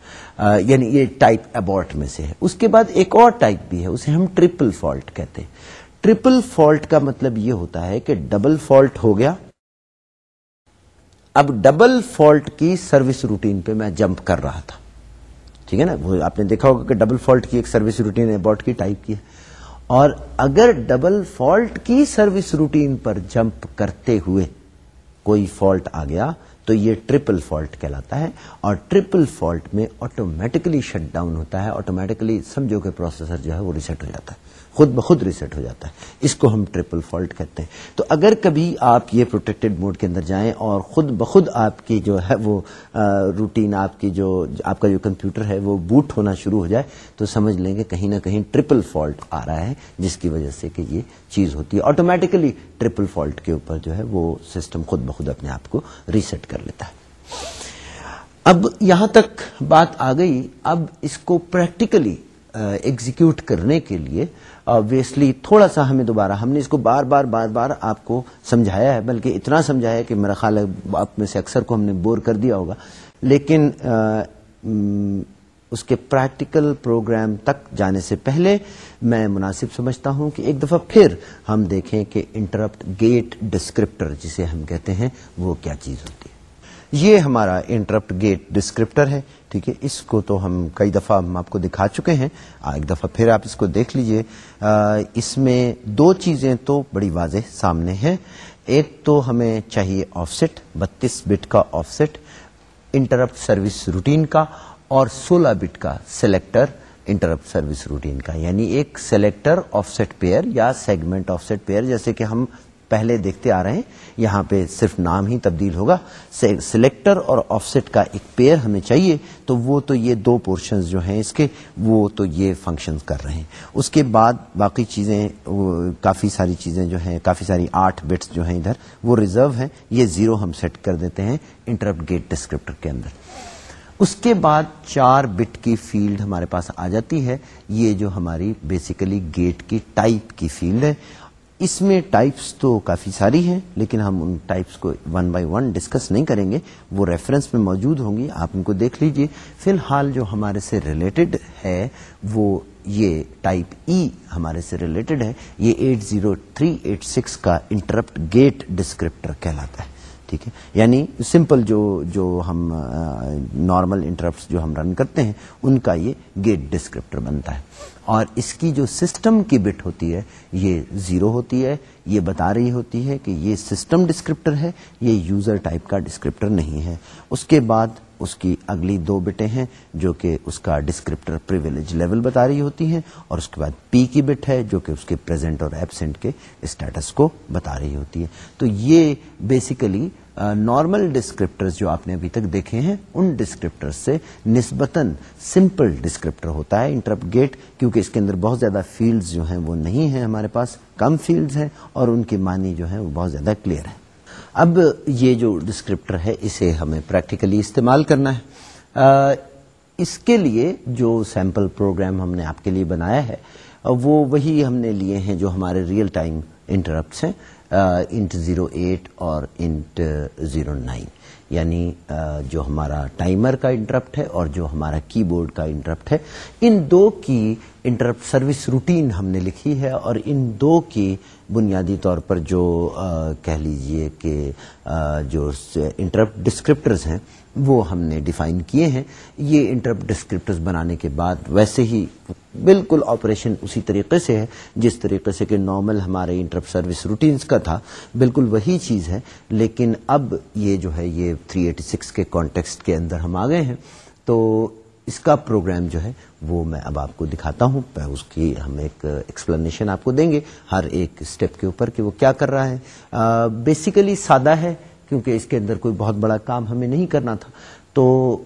یعنی یہ ٹائپ ابورٹ میں سے ہے۔ اس کے بعد ایک اور ٹائپ بھی ہے، اسے ہم ٹریپل فالٹ کہتے ہیں۔ ٹریپل فالٹ کا مطلب یہ ہوتا ہے کہ ڈبل فالٹ ہو گیا۔ اب ڈبل فالٹ کی سروس روٹین پہ میں جمپ کر رہا تھا۔ ٹھیک ہے نا؟ وہ آپ نے دیکھا ہوگا کہ ڈبل فالٹ کی ایک سروس روٹین ابورٹ کی ٹائپ کی ہے۔ اور اگر ڈبل فالٹ کی سروس روٹین پر جمپ کرتے ہوئے کوئی فالٹ آ گیا تو یہ ٹریپل فالٹ کہلاتا ہے اور ٹریپل فالٹ میں آٹومیٹکلی شٹ ڈاؤن ہوتا ہے، آٹومیٹکلی سمجھو کہ پروسیسر جو ہے وہ ریسٹ ہو جاتا ہے۔ خود بخود ریسٹ ہو جاتا ہے۔ اس کو ہم ٹریپل فالٹ کہتے ہیں۔ تو اگر کبھی آپ یہ پروٹیکٹڈ موڈ کے اندر جائیں اور خود بخود آپ کی جو ہے وہ روٹین آپ کی جو، آپ کا جو کمپیوٹر ہے وہ بوٹ ہونا شروع ہو جائے، تو سمجھ لیں گے کہیں نہ کہیں ٹریپل فالٹ آ رہا ہے، جس کی وجہ سے کہ یہ چیز ہوتی ہے۔ آٹومیٹکلی ٹریپل فالٹ کے اوپر جو ہے وہ سسٹم خود بخود اپنے آپ کو ریسٹ کر لیتا ہے۔ اب یہاں تک بات آ گئی۔ اب اس کو پریکٹیکلی ایگزیکیوٹ کرنے کے لیے آبویسلی تھوڑا سا ہمیں دوبارہ، ہم نے اس کو بار بار بار بار آپ کو سمجھایا ہے، بلکہ اتنا سمجھایا ہے کہ میرا خیال ہے آپ میں سے اکثر کو ہم نے بور کر دیا ہوگا۔ لیکن اس کے پریکٹیکل پروگرام تک جانے سے پہلے میں مناسب سمجھتا ہوں کہ ایک دفعہ پھر ہم دیکھیں کہ انٹرپٹ گیٹ ڈسکرپٹر جسے ہم کہتے ہیں، وہ کیا چیز ہوتی ہے۔ یہ ہمارا انٹرپٹ گیٹ ڈسکرپٹر ہے۔ ٹھیک ہے، اس کو تو ہم کئی دفعہ ہم آپ کو دکھا چکے ہیں۔ ایک دفعہ پھر آپ اس کو دیکھ لیجیے۔ اس میں دو چیزیں تو بڑی واضح سامنے ہیں۔ ایک تو ہمیں چاہیے آف سیٹ بتیس بٹ کا offset interrupt service routine کا اور سولہ بٹ کا سلیکٹر، انٹرپٹ سروس روٹین کا۔ یعنی ایک سلیکٹر آف سیٹ پیئر یا سیگمنٹ آف سیٹ پیئر، جیسے کہ ہم پہلے دیکھتے آ رہے ہیں، یہاں پہ صرف نام ہی تبدیل ہوگا۔ سلیکٹر اور آف سیٹ کا ایک پیئر ہمیں چاہیے، تو وہ تو یہ دو پورشن جو ہیں اس کے، وہ تو یہ فنکشن کر رہے ہیں۔ اس کے بعد باقی چیزیں کافی ساری چیزیں جو ہیں، کافی ساری آٹھ بٹس جو ہیں ادھر، وہ ریزرو ہیں۔ یہ زیرو ہم سیٹ کر دیتے ہیں انٹرپٹ گیٹ ڈسکرپٹر کے اندر۔ اس کے بعد چار بٹ کی فیلڈ ہمارے پاس آ جاتی ہے۔ یہ جو ہماری بیسیکلی گیٹ کی ٹائپ کی فیلڈ ہے۔ اس میں ٹائپس تو کافی ساری ہیں، لیکن ہم ان ٹائپس کو ون بائی ون ڈسکس نہیں کریں گے۔ وہ ریفرنس میں موجود ہوں گی، آپ ان کو دیکھ لیجیے۔ فی الحال جو ہمارے سے ریلیٹڈ ہے، وہ یہ ٹائپ ای e ہمارے سے ریلیٹڈ ہے۔ یہ eight zero three eight six کا انٹرپٹ گیٹ ڈسکرپٹر کہلاتا ہے، ٹھیک ہے؟ یعنی سمپل جو جو ہم نارمل انٹرپٹ جو ہم رن کرتے ہیں، ان کا یہ گیٹ ڈسکرپٹر بنتا ہے۔ اور اس کی جو سسٹم کی بٹ ہوتی ہے، یہ زیرو ہوتی ہے۔ یہ بتا رہی ہوتی ہے کہ یہ سسٹم ڈسکرپٹر ہے، یہ یوزر ٹائپ کا ڈسکرپٹر نہیں ہے۔ اس کے بعد اس کی اگلی دو بٹیں ہیں جو کہ اس کا ڈسکرپٹر پریویلیج لیول بتا رہی ہوتی ہیں اور اس کے بعد پی کی بٹ ہے جو کہ اس کے پریزنٹ اور ایبسینٹ کے اسٹیٹس کو بتا رہی ہوتی ہے۔ تو یہ بیسیکلی نارمل ڈسکرپٹر جو آپ نے ابھی تک دیکھے ہیں، ان ڈسکرپٹر سے نسبتاً سمپل ڈسکرپٹر ہوتا ہے، انٹرپ گیٹ، کیونکہ اس کے اندر بہت زیادہ فیلڈز جو ہیں وہ نہیں ہیں ہمارے پاس، کم فیلڈز ہیں اور ان کے معنی جو ہیں وہ بہت زیادہ کلیئر ہے اب یہ جو ڈسکرپٹر ہے، اسے ہمیں پریکٹیکلی استعمال کرنا ہے۔ اس کے لیے جو سیمپل پروگرام ہم نے آپ کے لیے بنایا ہے، وہ وہی ہم نے لیے ہیں جو ہمارے ریئل ٹائم انٹرپٹس ہیں۔ انٹ زیرو ایٹ اور انٹ زیرو نائن۔ یعنی جو ہمارا ٹائمر کا انٹرپٹ ہے اور جو ہمارا کی بورڈ کا انٹرپٹ ہے، ان دو کی انٹرپٹ سروس روٹین ہم نے لکھی ہے اور ان دو کی بنیادی طور پر جو کہہ لیجیے کہ جو انٹرپٹ ڈسکرپٹرز ہیں، وہ ہم نے ڈیفائن کیے ہیں۔ یہ انٹرپٹ ڈسکرپٹرز بنانے کے بعد ویسے ہی بالکل آپریشن اسی طریقے سے ہے، جس طریقے سے کہ نارمل ہمارے انٹرپٹ سروس روٹینز کا تھا، بالکل وہی چیز ہے۔ لیکن اب یہ جو ہے، یہ 386 کے کانٹیکسٹ کے اندر ہم آ گئے ہیں۔ تو اس کا پروگرام جو ہے وہ میں اب آپ کو دکھاتا ہوں۔ اس کی ہم ایک ایکسپلینیشن آپ کو دیں گے ہر ایک اسٹیپ کے اوپر کہ وہ کیا کر رہا ہے۔ بیسیکلی سادہ ہے کیونکہ اس کے اندر کوئی بہت بڑا کام ہمیں نہیں کرنا تھا۔ تو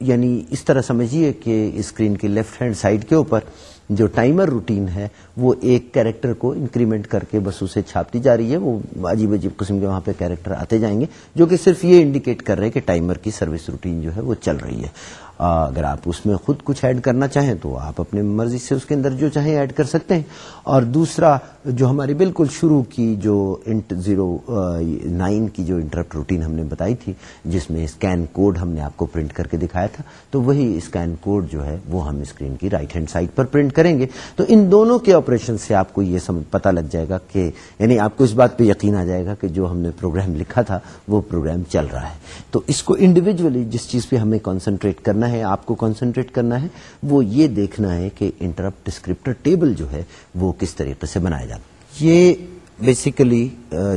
یعنی اس طرح سمجھیے کہ اسکرین کی لیفٹ ہینڈ سائڈ کے اوپر جو ٹائمر روٹین ہے وہ ایک کیریکٹر کو انکریمنٹ کر کے بس اسے چھاپتی جا رہی ہے۔ وہ عجیب عجیب قسم کے وہاں پہ کیریکٹر آتے جائیں گے جو کہ صرف یہ انڈیکیٹ کر رہے کہ ٹائمر کی سروس روٹین جو ہے وہ چل رہی ہے۔ اگر آپ اس میں خود کچھ ایڈ کرنا چاہیں تو آپ اپنے مرضی سے اس کے اندر جو چاہیں ایڈ کر سکتے ہیں۔ اور دوسرا، جو ہماری بالکل شروع کی جو انٹ زیرو نائن کی جو انٹرپٹ روٹین ہم نے بتائی تھی، جس میں اسکین کوڈ ہم نے آپ کو پرنٹ کر کے دکھایا تھا، تو وہی اسکین کوڈ جو ہے وہ ہم اسکرین کی رائٹ ہینڈ سائڈ پر پرنٹ کریں گے۔ تو ان دونوں کے آپریشن سے آپ کو یہ سمجھ پتا لگ جائے گا کہ یعنی آپ کو اس بات پہ یقین آ جائے گا کہ جو ہم نے پروگرام لکھا تھا وہ پروگرام چل رہا ہے۔ تو اس کو انڈیویجلی جس چیز پہ ہمیں کانسنٹریٹ کرنا ہے، آپ کو کانسنٹریٹ کرنا ہے، وہ یہ دیکھنا ہے کہ انٹرپٹ ڈسکرپٹر ٹیبل جو ہے، وہ کس طریقے سے بنایا جاتا ہے۔ یہ بیسیکلی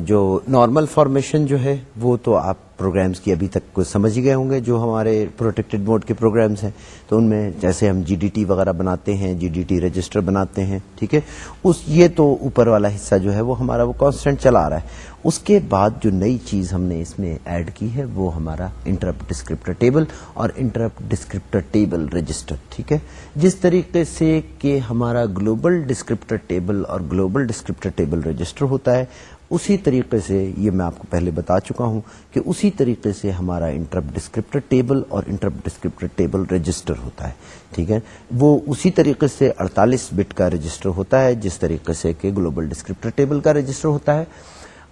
جو نارمل فارمیشن جو ہے، وہ تو آپ پروگرامز کی ابھی تک کچھ سمجھ ہی گئے ہوں گے جو ہمارے پروٹیکٹڈ موڈ کے پروگرامز ہیں، تو ان میں جیسے ہم جی ڈی ٹی وغیرہ بناتے ہیں جی ڈی ٹی رجسٹر بناتے ہیں، ٹھیک ہے؟ اس یہ تو اوپر والا حصہ جو ہے وہ ہمارا وہ کانسٹنٹ چلا آ رہا ہے۔ اس کے بعد جو نئی چیز ہم نے اس میں ایڈ کی ہے وہ ہمارا انٹرپٹ ڈسکرپٹر ٹیبل اور انٹرپٹ ڈسکرپٹر ٹیبل رجسٹر ٹھیک ہے؟ جس طریقے سے کہ ہمارا گلوبل ڈسکرپٹر ٹیبل اور گلوبل ڈسکرپٹر ٹیبل رجسٹر ہوتا ہے اسی طریقے سے یہ میں آپ کو پہلے بتا چکا ہوں کہ اسی طریقے سے ہمارا انٹرپٹ ڈسکرپٹر ٹیبل اور انٹرپٹ ڈسکرپٹر ٹیبل رجسٹر ہوتا ہے، ٹھیک ہے؟ وہ اسی طریقے سے اڑتالیس بٹ کا رجسٹر ہوتا ہے، جس طریقے سے کہ گلوبل ڈسکرپٹر ٹیبل کا رجسٹر ہوتا ہے۔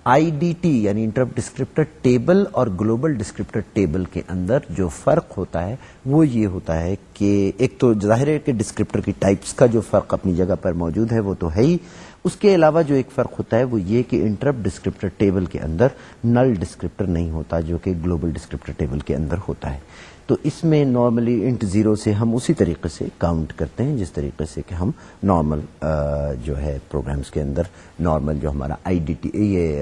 آئی ڈی ٹی یعنی انٹرپٹ ڈسکرپٹر ٹیبل اور گلوبل ڈسکرپٹر ٹیبل کے اندر جو فرق ہوتا ہے، وہ یہ ہوتا ہے کہ ایک تو ظاہر ہے کہ ڈسکرپٹر کی ٹائپس کا جو فرق اپنی جگہ پر موجود ہے، وہ تو ہے ہی۔ اس کے علاوہ جو ایک فرق ہوتا ہے وہ یہ کہ انٹرپٹ ڈسکرپٹر ٹیبل کے اندر نل ڈسکرپٹر نہیں ہوتا جو کہ گلوبل ڈسکرپٹر ٹیبل کے اندر ہوتا ہے۔ تو اس میں نارملی انٹ زیرو سے ہم اسی طریقے سے کاؤنٹ کرتے ہیں، جس طریقے سے کہ ہم نارمل جو ہے پروگرامز کے اندر نارمل جو ہمارا آئی ڈی ٹی، یہ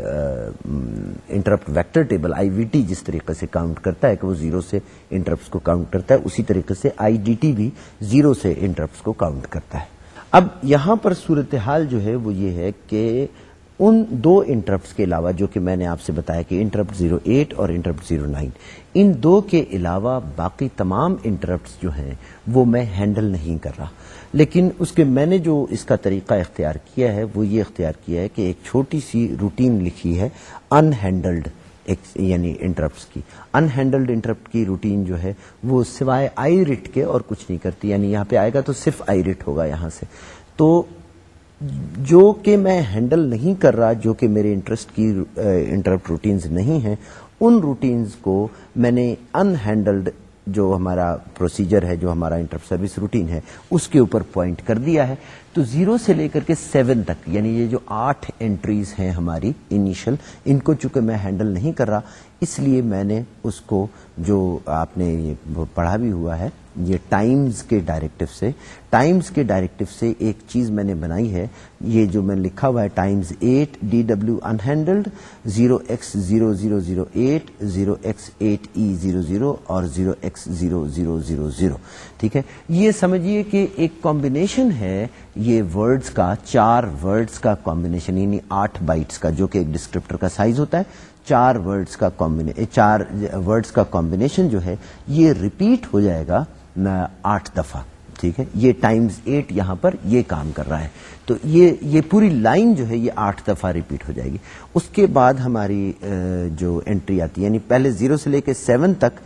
interrupt vector table I V T جس طریقے سے کاؤنٹ کرتا ہے کہ وہ زیرو سے انٹرپٹس کو کاؤنٹ کرتا ہے، اسی طریقے سے آئی ڈی ٹی بھی زیرو سے انٹرپٹس کو کاؤنٹ کرتا ہے۔ اب یہاں پر صورتحال جو ہے وہ یہ ہے کہ ان دو انٹرپٹس کے علاوہ جو کہ میں نے آپ سے بتایا کہ انٹرپٹ زیرو ایٹ اور انٹرپٹ زیرو نائن ان دو کے علاوہ باقی تمام انٹرپٹس جو ہیں وہ میں ہینڈل نہیں کر رہا۔ لیکن اس کے میں نے جو اس کا طریقہ اختیار کیا ہے وہ یہ اختیار کیا ہے کہ ایک چھوٹی سی روٹین لکھی ہے ان ہینڈلڈ یعنی انٹرپٹس کی۔ ان ہینڈلڈ انٹرپٹ کی روٹین جو ہے، وہ سوائے آئی ریٹ کے اور کچھ نہیں کرتی۔ یعنی یہاں پہ آئے گا تو صرف آئی ریٹ ہوگا یہاں سے۔ تو جو کہ میں ہینڈل نہیں کر رہا، جو کہ میرے انٹرسٹ کی انٹرپٹ روٹینز نہیں ہیں، ان روٹینز کو میں نے ان ہینڈلڈ جو ہمارا پروسیجر ہے، جو ہمارا انٹر سروس روٹین ہے، اس کے اوپر پوائنٹ کر دیا ہے۔ تو زیرو سے لے کر کے سیون تک یعنی یہ جو آٹھ انٹریز ہیں ہماری انیشل ان کو چونکہ میں ہینڈل نہیں کر رہا اس لیے میں نے اس کو جو آپ نے پڑھا بھی ہوا ہے، یہ ٹائمز کے ڈائریکٹو سے۔ ٹائمز کے ڈائریکٹو سے ایک چیز میں نے بنائی ہے، یہ جو میں لکھا ہوا ہے، times eight D W unhandled, zero x zero zero zero eight, zero x eight E zero zero اور zero x zero zero zero zero. ٹھیک ہے؟ یہ سمجھیے کہ ایک کمبینیشن ہے، یہ ورڈز کا، چار ورڈز کا کمبینیشن یعنی آٹھ بائٹس کا، جو کہ ایک ڈسکرپٹر کا سائز ہوتا ہے۔ چار ورڈز کا چار ورڈز کا کمبینیشن جو ہے، یہ ریپیٹ ہو جائے گا آٹھ دفعہ، ٹھیک ہے؟ یہ ٹائمز ایٹ یہاں پر یہ کام کر رہا ہے۔ تو یہ یہ پوری لائن جو ہے، یہ آٹھ دفعہ ریپیٹ ہو جائے گی۔ اس کے بعد ہماری جو انٹری آتی ہے یعنی پہلے زیرو سے لے کے سیون تک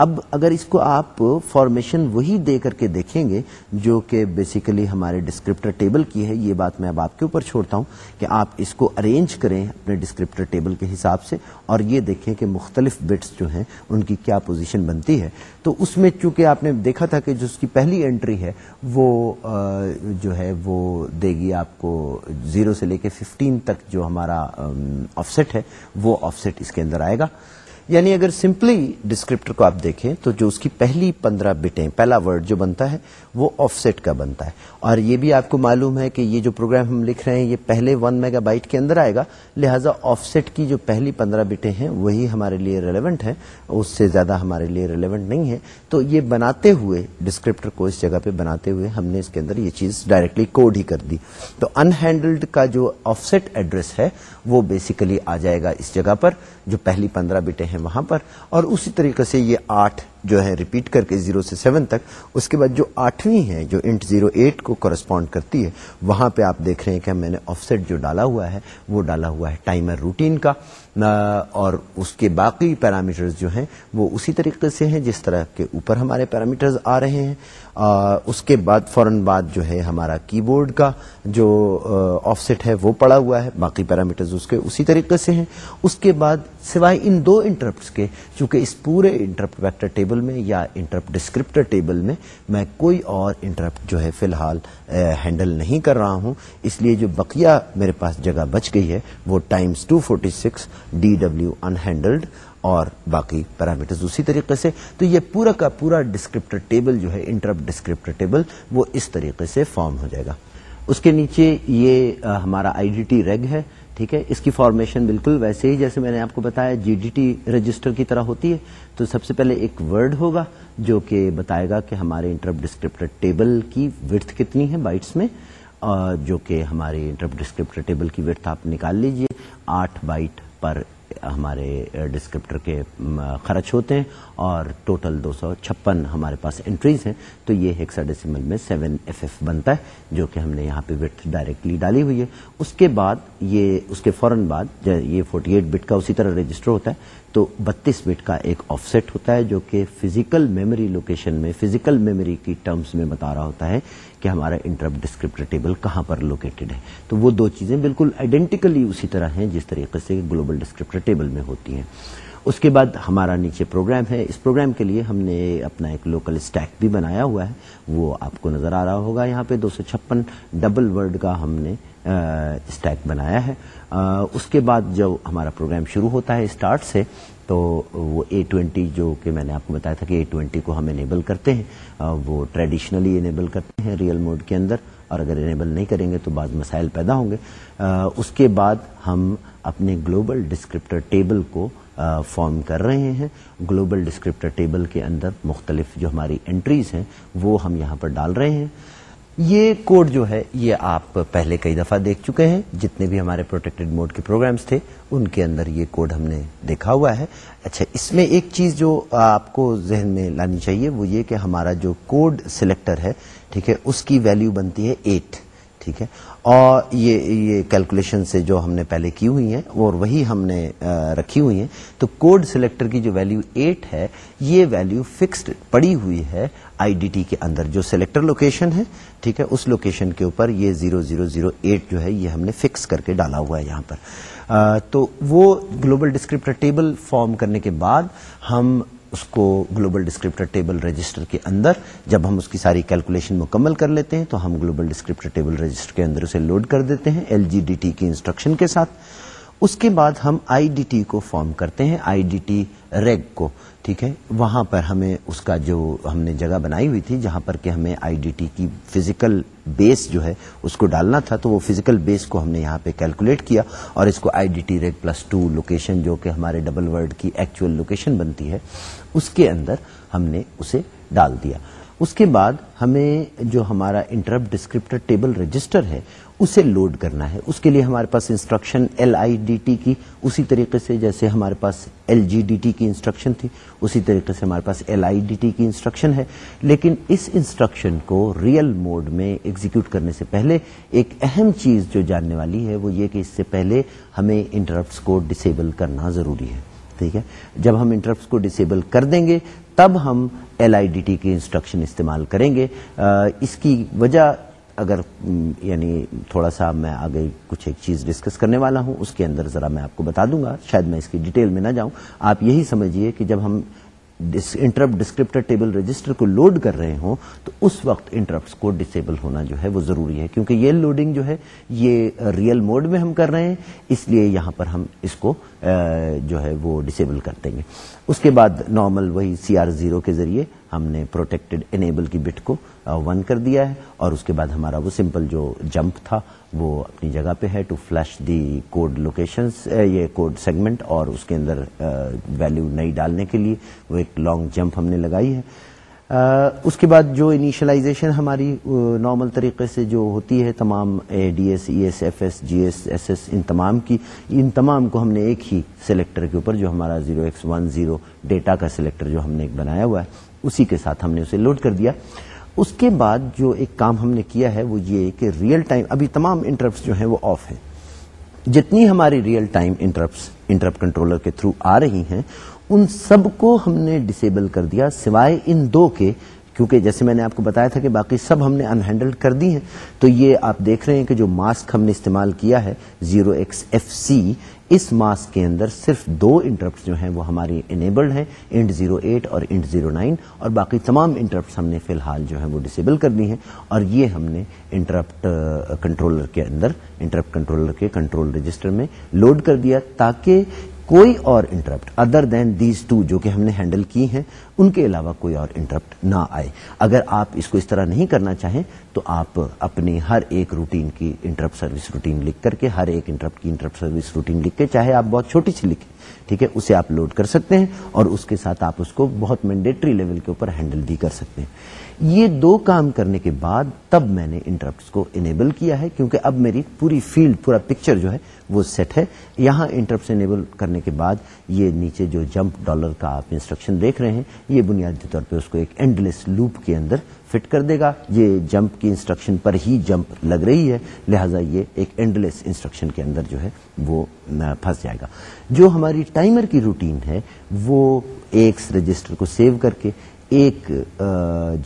اب اگر اس کو آپ فارمیشن وہی دے کر کے دیکھیں گے جو کہ بیسیکلی ہمارے ڈسکرپٹر ٹیبل کی ہے، یہ بات میں اب آپ کے اوپر چھوڑتا ہوں کہ آپ اس کو ارینج کریں اپنے ڈسکرپٹر ٹیبل کے حساب سے اور یہ دیکھیں کہ مختلف بٹس جو ہیں ان کی کیا پوزیشن بنتی ہے۔ تو اس میں چونکہ آپ نے دیکھا تھا کہ جو اس کی پہلی انٹری ہے، وہ جو ہے، وہ دے گی آپ کو زیرو سے لے کے ففٹین تک جو ہمارا آف سیٹ ہے، وہ آف سیٹ اس کے اندر آئے گا۔ یعنی اگر سمپلی ڈسکرپٹر کو آپ دیکھیں تو جو اس کی پہلی پندرہ بٹیں، پہلا ورڈ جو بنتا ہے وہ آف سیٹ کا بنتا ہے۔ اور یہ بھی آپ کو معلوم ہے کہ یہ جو پروگرام ہم لکھ رہے ہیں، یہ پہلے ون میگا بائٹ کے اندر آئے گا، لہٰذا آف سیٹ کی جو پہلی پندرہ بٹیں ہیں، وہی ہمارے لیے ریلیونٹ ہیں، اس سے زیادہ ہمارے لیے ریلیونٹ نہیں ہے تو یہ بناتے ہوئے ڈسکرپٹر کو اس جگہ پہ بناتے ہوئے ہم نے اس کے اندر یہ چیز ڈائریکٹلی کوڈ ہی کر دی۔ تو انہینڈلڈ کا جو آف سیٹ ایڈریس ہے، وہ بیسیکلی آ جائے گا اس جگہ پر، جو پہلی پندرہ بٹیں ہیں وہاں پر۔ اور اسی طریقے سے یہ آٹھ جو ہے ریپیٹ کر کے زیرو سے سیون تک، اس کے بعد جو آٹھویں ہے، جو انٹ زیرو ایٹ کو کرسپونڈ کرتی ہے، وہاں پہ آپ دیکھ رہے ہیں کہ میں نے آف سیٹ جو ڈالا ہوا ہے، وہ ڈالا ہوا ہے ٹائمر روٹین کا۔ اور اس کے باقی پیرامیٹرز جو ہیں وہ اسی طریقے سے ہیں جس طرح کے اوپر ہمارے پیرامیٹرز آ رہے ہیں۔ اس کے بعد فوراً بعد جو ہے ہمارا کی بورڈ کا جو آف سیٹ ہے وہ پڑا ہوا ہے، باقی پیرامیٹرز اس کے اسی طریقے سے ہیں۔ اس کے بعد سوائے ان دو انٹرپٹس کے، چونکہ اس پورے انٹرپٹ ویکٹر ٹیبل میں یا انٹرپٹ ڈسکرپٹر ٹیبل میں میں کوئی اور انٹرپٹ جو ہے فی الحال ہینڈل نہیں کر رہا ہوں۔ اس لیے جو بقیہ میرے پاس جگہ بچ گئی ہے وہ times two forty six D W unhandled اور باقی پیرامیٹرز اسی طریقے سے۔ تو یہ پورا کا پورا ڈسکرپٹر ٹیبل جو ہے، انٹرپٹ ڈسکرپٹر ٹیبل، وہ اس طریقے سے فارم ہو جائے گا۔ اس کے نیچے یہ ہمارا آئی ڈی ٹی ریگ ہے، ٹھیک ہے؟ اس کی فارمیشن بالکل ویسے ہی، جیسے میں نے آپ کو بتایا جی ڈی ٹی رجسٹر کی طرح ہوتی ہے۔ تو سب سے پہلے ایک ورڈ ہوگا جو کہ بتائے گا کہ ہمارے انٹرپ ڈسکرپٹر ٹیبل کی ورتھ کتنی ہے بائٹس میں۔ جو کہ ہمارے انٹرپ ڈسکرپٹر ٹیبل کی ورتھ آپ نکال لیجیے، آٹھ بائٹ پر ہمارے ڈسکرپٹر کے خرچ ہوتے ہیں اور ٹوٹل دو سو چھپن ہمارے پاس انٹریز ہیں۔ تو یہ ہیکسا ڈیسیمل میں سیون ایف ایف بنتا ہے، جو کہ ہم نے یہاں پہ وٹ ڈائریکٹلی ڈالی ہوئی ہے۔ اس کے بعد یہ، اس کے فوراً بعد یہ فورٹی ایٹ بٹ کا اسی طرح رجسٹر ہوتا ہے۔ تو بتیس بٹ کا ایک آف سیٹ ہوتا ہے، جو کہ فزیکل میموری لوکیشن میں فزیکل میموری کی ٹرمز میں بتا رہا ہوتا ہے۔ کہ ہمارا انٹرپٹ ڈسکرپٹر ٹیبل کہاں پر لوکیٹڈ ہے۔ تو وہ دو چیزیں بالکل آئیڈینٹیکلی اسی طرح ہیں جس طریقے سے گلوبل ڈسکرپٹر ٹیبل میں ہوتی ہیں۔ اس کے بعد ہمارا نیچے پروگرام ہے۔ اس پروگرام کے لیے ہم نے اپنا ایک لوکل اسٹیک بھی بنایا ہوا ہے۔ وہ آپ کو نظر آ رہا ہوگا یہاں پہ دو سو چھپن ڈبل ورڈ کا ہم نے اسٹیک بنایا ہے۔ اس کے بعد جب ہمارا پروگرام شروع ہوتا ہے اسٹارٹ سے تو وہ اے ٹوینٹی جو کہ میں نے آپ کو بتایا تھا کہ اے ٹوینٹی کو ہم انیبل کرتے ہیں وہ ٹریڈیشنلی انیبل کرتے ہیں ریئل موڈ کے اندر، اور اگر انیبل نہیں کریں گے تو بعض مسائل پیدا ہوں گے۔ اس کے بعد ہم اپنے گلوبل ڈسکرپٹر ٹیبل کو فارم کر رہے ہیں۔ گلوبل ڈسکرپٹر ٹیبل کے اندر مختلف جو ہماری انٹریز ہیں، وہ ہم یہاں پر ڈال رہے ہیں۔ یہ کوڈ جو ہے، یہ آپ پہلے کئی دفعہ دیکھ چکے ہیں۔ جتنے بھی ہمارے پروٹیکٹڈ موڈ کے پروگرامز تھے، ان کے اندر یہ کوڈ ہم نے دیکھا ہوا ہے۔ اچھا اس میں ایک چیز جو آپ کو ذہن میں لانی چاہیے، وہ یہ کہ ہمارا جو کوڈ سلیکٹر ہے، ٹھیک ہے، اس کی ویلیو بنتی ہے ایٹ ٹھیک ہے۔ اور یہ یہ کیلکولیشن سے جو ہم نے پہلے کی ہوئی ہیں اور وہی ہم نے رکھی ہوئی ہیں۔ تو کوڈ سلیکٹر کی جو ویلیو ایٹ ہے، یہ ویلیو فکسڈ پڑی ہوئی ہے آئی ڈی ٹی کے اندر، جو سلیکٹر لوکیشن ہے، ٹھیک ہے؟ اس لوکیشن کے اوپر یہ زیرو زیرو زیرو ایٹ جو ہے، یہ ہم نے فکس کر کے ڈالا ہوا ہے یہاں پر۔ تو وہ گلوبل ڈسکرپٹر ٹیبل فارم کرنے کے بعد ہم اس کو گلوبل ڈسکرپٹر ٹیبل رجسٹر کے اندر جب ہم اس کی ساری کیلکولیشن مکمل کر لیتے ہیں تو ہم گلوبل ڈسکرپٹر ٹیبل رجسٹر کے اندر اسے لوڈ کر دیتے ہیں ایل جی ڈی ٹی کی انسٹرکشن کے ساتھ اس کے بعد ہم آئی ڈی ٹی کو فارم کرتے ہیں، آئی ڈی ٹی ریگ کو، ٹھیک ہے؟ وہاں پر ہمیں اس کا جو ہم نے جگہ بنائی ہوئی تھی، جہاں پر کہ ہمیں آئی ڈی ٹی کی فزیکل بیس جو ہے، اس کو ڈالنا تھا، تو وہ فزیکل بیس کو ہم نے یہاں پہ کیلکولیٹ کیا اور اس کو I D T reg plus two location جو کہ ہمارے ڈبل ورڈ کی ایکچوئل لوکیشن بنتی ہے، اس کے اندر ہم نے اسے ڈال دیا۔ اس کے بعد ہمیں جو ہمارا انٹرپٹ ڈسکرپٹر ٹیبل رجسٹر ہے اسے لوڈ کرنا ہے۔ اس کے لیے ہمارے پاس instruction L I D T کی، اسی طریقے سے جیسے ہمارے پاس ایل جی ڈی ٹی کی انسٹرکشن تھی، اسی طریقے سے ہمارے پاس ایل آئی ڈی ٹی کی انسٹرکشن ہے۔ لیکن اس انسٹرکشن کو ریئل موڈ میں ایگزیکیوٹ کرنے سے پہلے ایک اہم چیز جو جاننے والی ہے وہ یہ کہ اس سے پہلے ہمیں انٹرپٹس کو ڈسیبل کرنا ضروری ہے۔ ٹھیک ہے؟ جب ہم انٹرپٹس کو ڈسیبل کر دیں گے، تب ہم ایل آئی ڈی ٹی کی انسٹرکشن استعمال کریں گے۔ اس کی وجہ اگر یعنی تھوڑا سا میں آگے کچھ ایک چیز ڈسکس کرنے والا ہوں، اس کے اندر ذرا میں آپ کو بتا دوں گا، شاید میں اس کی ڈیٹیل میں نہ جاؤں۔ آپ یہی سمجھیے کہ جب ہم انٹرپٹ ڈسکرپٹر ٹیبل رجسٹر کو لوڈ کر رہے ہوں، تو اس وقت انٹرپٹس کو ڈسیبل ہونا جو ہے وہ ضروری ہے، کیونکہ یہ لوڈنگ جو ہے، یہ ریئل موڈ میں ہم کر رہے ہیں، اس لیے یہاں پر ہم اس کو جو ہے وہ ڈسیبل کر دیں گے۔ اس کے بعد نارمل وہی سی آر زیرو کے ذریعے ہم نے پروٹیکٹڈ انیبل کی بٹ کو ون کر دیا ہے، اور اس کے بعد ہمارا وہ سمپل جو جمپ تھا وہ اپنی جگہ پہ ہے to flush the code locations یہ کوڈ سیگمنٹ اور اس کے اندر ویلو نئی ڈالنے کے لیے وہ ایک لانگ جمپ ہم نے لگائی ہے۔ اس کے بعد جو انیشلائزیشن ہماری نارمل طریقے سے جو ہوتی ہے، تمام D S E S F S G S S S ان تمام کی، ان تمام کو ہم نے ایک ہی سلیکٹر کے اوپر جو ہمارا zero x one zero data کا سلیکٹر جو ہم نے ایک بنایا ہوا ہے، اسی کے ساتھ ہم نے اسے لوڈ کر دیا۔ اس کے بعد جو ایک کام ہم نے کیا ہے وہ یہ کہ ریئل ٹائم ابھی تمام انٹرپٹس جو ہیں وہ آف ہیں۔ جتنی ہماری real time interrupts interrupt controller کے تھرو آ رہی ہیں، ان سب کو ہم نے ڈسیبل کر دیا، سوائے ان دو کے، کیونکہ جیسے میں نے آپ کو بتایا تھا کہ باقی سب ہم نے انہینڈل کر دی ہیں۔ تو یہ آپ دیکھ رہے ہیں کہ جو ماسک ہم نے استعمال کیا ہے زیرو ایکس ایف سی اس ماسک کے اندر صرف دو انٹرپٹس جو ہیں وہ ہماری انیبلڈ ہیں انٹ زیرو ایٹ اور انٹ زیرو نائن اور باقی تمام انٹرپٹس ہم نے فی الحال جو ہے وہ ڈسیبل کر دی ہیں، اور یہ ہم نے انٹرپٹ کنٹرولر uh, کے اندر انٹرپٹ کنٹرولر کے کنٹرول رجسٹر میں لوڈ کر دیا تاکہ کوئی اور interrupt other than these two جو کہ ہم نے ہینڈل کی ہیں، ان کے علاوہ کوئی اور انٹرپٹ نہ آئے۔ اگر آپ اس کو اس طرح نہیں کرنا چاہیں تو آپ اپنی ہر ایک روٹین کی انٹرپٹ سروس روٹین لکھ کر کے، ہر ایک انٹرپٹ کی انٹرپٹ سروس روٹین لکھ کے، چاہے آپ بہت چھوٹی سی لکھیں، ٹھیک ہے؟ اسے آپ لوڈ کر سکتے ہیں اور اس کے ساتھ آپ اس کو بہت مینڈیٹری لیول کے اوپر ہینڈل بھی کر سکتے ہیں۔ یہ دو کام کرنے کے بعد تب میں نے انٹرپٹ کو انیبل کیا ہے، کیونکہ اب میری پوری فیلڈ پورا پکچر جو ہے، وہ سیٹ ہے۔ یہاں انٹرپٹ انیبل کرنے کے بعد یہ نیچے جو جمپ ڈالر کا آپ انسٹرکشن دیکھ رہے ہیں، یہ بنیادی طور پہ اس کو ایک اینڈلیس لوپ کے اندر فٹ کر دے گا۔ یہ جمپ کی انسٹرکشن پر ہی جمپ لگ رہی ہے، لہٰذا یہ ایک اینڈلیس انسٹرکشن کے اندر جو ہے، وہ پھنس جائے گا۔ جو ہماری ٹائمر کی روٹین ہے، وہ ایکس رجسٹر کو سیو کر کے ایک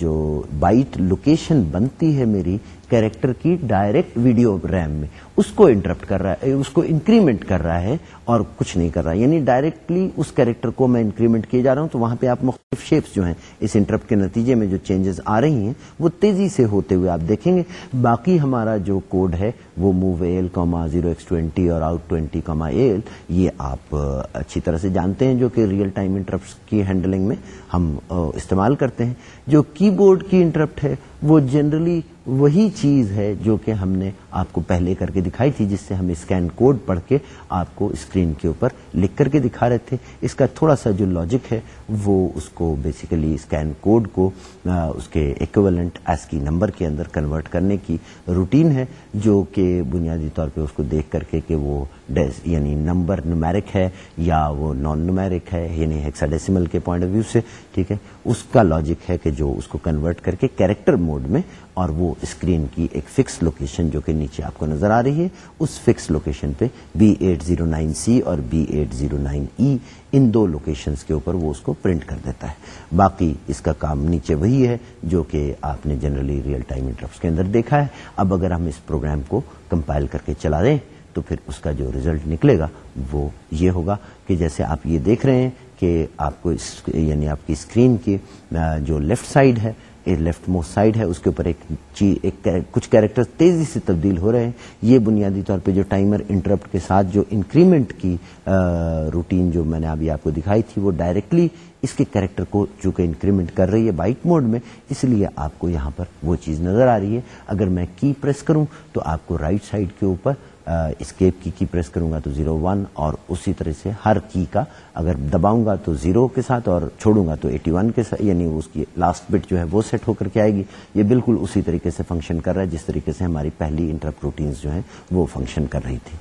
جو بائٹ لوکیشن بنتی ہے میری کیریکٹر کی ڈائریکٹ ویڈیو ریم میں، اس کو انٹرپٹ کر رہا ہے، اس کو انکریمنٹ کر رہا ہے اور کچھ نہیں کر رہا۔ یعنی ڈائریکٹلی اس کیریکٹر کو میں انکریمنٹ کیے جا رہا ہوں، تو وہاں پہ آپ مختلف شیپس جو ہیں اس انٹرپٹ کے نتیجے میں جو چینجز آ رہی ہیں، وہ تیزی سے ہوتے ہوئے آپ دیکھیں گے۔ باقی ہمارا جو کوڈ ہے، وہ move AL comma zero x twenty اور آؤٹ ٹوینٹی کاما ایل، یہ آپ اچھی طرح سے جانتے ہیں جو کہ ریئل ٹائم انٹرپٹ کی ہینڈلنگ میں ہم استعمال کرتے ہیں جو کی بورڈ کی انٹرپٹ ہے، وہ جنرلی وہی چیز ہے جو کہ ہم نے آپ کو پہلے کر کے دکھائی تھی، جس سے ہم اسکین کوڈ پڑھ کے آپ کو اسکرین کے اوپر لکھ کر کے دکھا رہے تھے۔ اس کا تھوڑا سا جو لاجک ہے، وہ اس کو بیسیکلی اسکین کوڈ کو اس کے ایکویلنٹ ایس کی نمبر کے اندر کنورٹ کرنے کی روٹین ہے، جو کہ بنیادی طور پہ اس کو دیکھ کر کے کہ وہ یعنی نمبر نمیرک ہے یا وہ نان نمیرک ہے یعنی ہیکساڈیسیمل کے پوائنٹ آف ویو سے، ٹھیک ہے؟ اس کا لاجک ہے کہ جو اس کو کنورٹ کر کے کیریکٹر موڈ میں اور وہ اسکرین کی ایک فکس لوکیشن جو کہ نیچے آپ کو نظر آ رہی ہے، اس فکس لوکیشن پہ B eight zero nine C اور B eight zero nine E ان دو لوکیشنز کے اوپر وہ اس کو پرنٹ کر دیتا ہے۔ باقی اس کا کام نیچے وہی ہے جو کہ آپ نے جنرلی ریئل ٹائم انٹرپٹ کے اندر دیکھا ہے۔ اب اگر ہم اس پروگرام کو کمپائل کر کے چلا دیں تو پھر اس کا جو ریزلٹ نکلے گا وہ یہ ہوگا کہ جیسے آپ یہ دیکھ رہے ہیں کہ آپ کو اس یعنی آپ کی اسکرین کی جو لیفٹ سائڈ ہے لیفٹ موسٹ سائڈ ہے، اس کے اوپر ایک کچھ کیریکٹر تیزی سے تبدیل ہو رہے ہیں۔ یہ بنیادی طور پہ جو ٹائمر انٹرپٹ کے ساتھ جو انکریمنٹ کی روٹین جو میں نے ابھی آپ کو دکھائی تھی، وہ ڈائریکٹلی اس کے کیریکٹر کو چونکہ انکریمنٹ کر رہی ہے بائٹ موڈ میں، اس لیے آپ کو یہاں پر وہ چیز نظر آ رہی ہے۔ اگر میں کی پریس کروں تو آپ کو رائٹ سائڈ کے اوپر اسکیپ کی کی پریس کروں گا تو زیرو ون اور اسی طرح سے ہر کی کا اگر دباؤں گا تو زیرو کے ساتھ اور چھوڑوں گا تو ایٹی ون کے ساتھ یعنی اس کی لاسٹ بٹ جو ہے وہ سیٹ ہو کر کے آئے گی۔ یہ بالکل اسی طریقے سے فنکشن کر رہا ہے، جس طریقے سے ہماری پہلی انٹرپروٹینز جو ہیں وہ فنکشن کر رہی تھی۔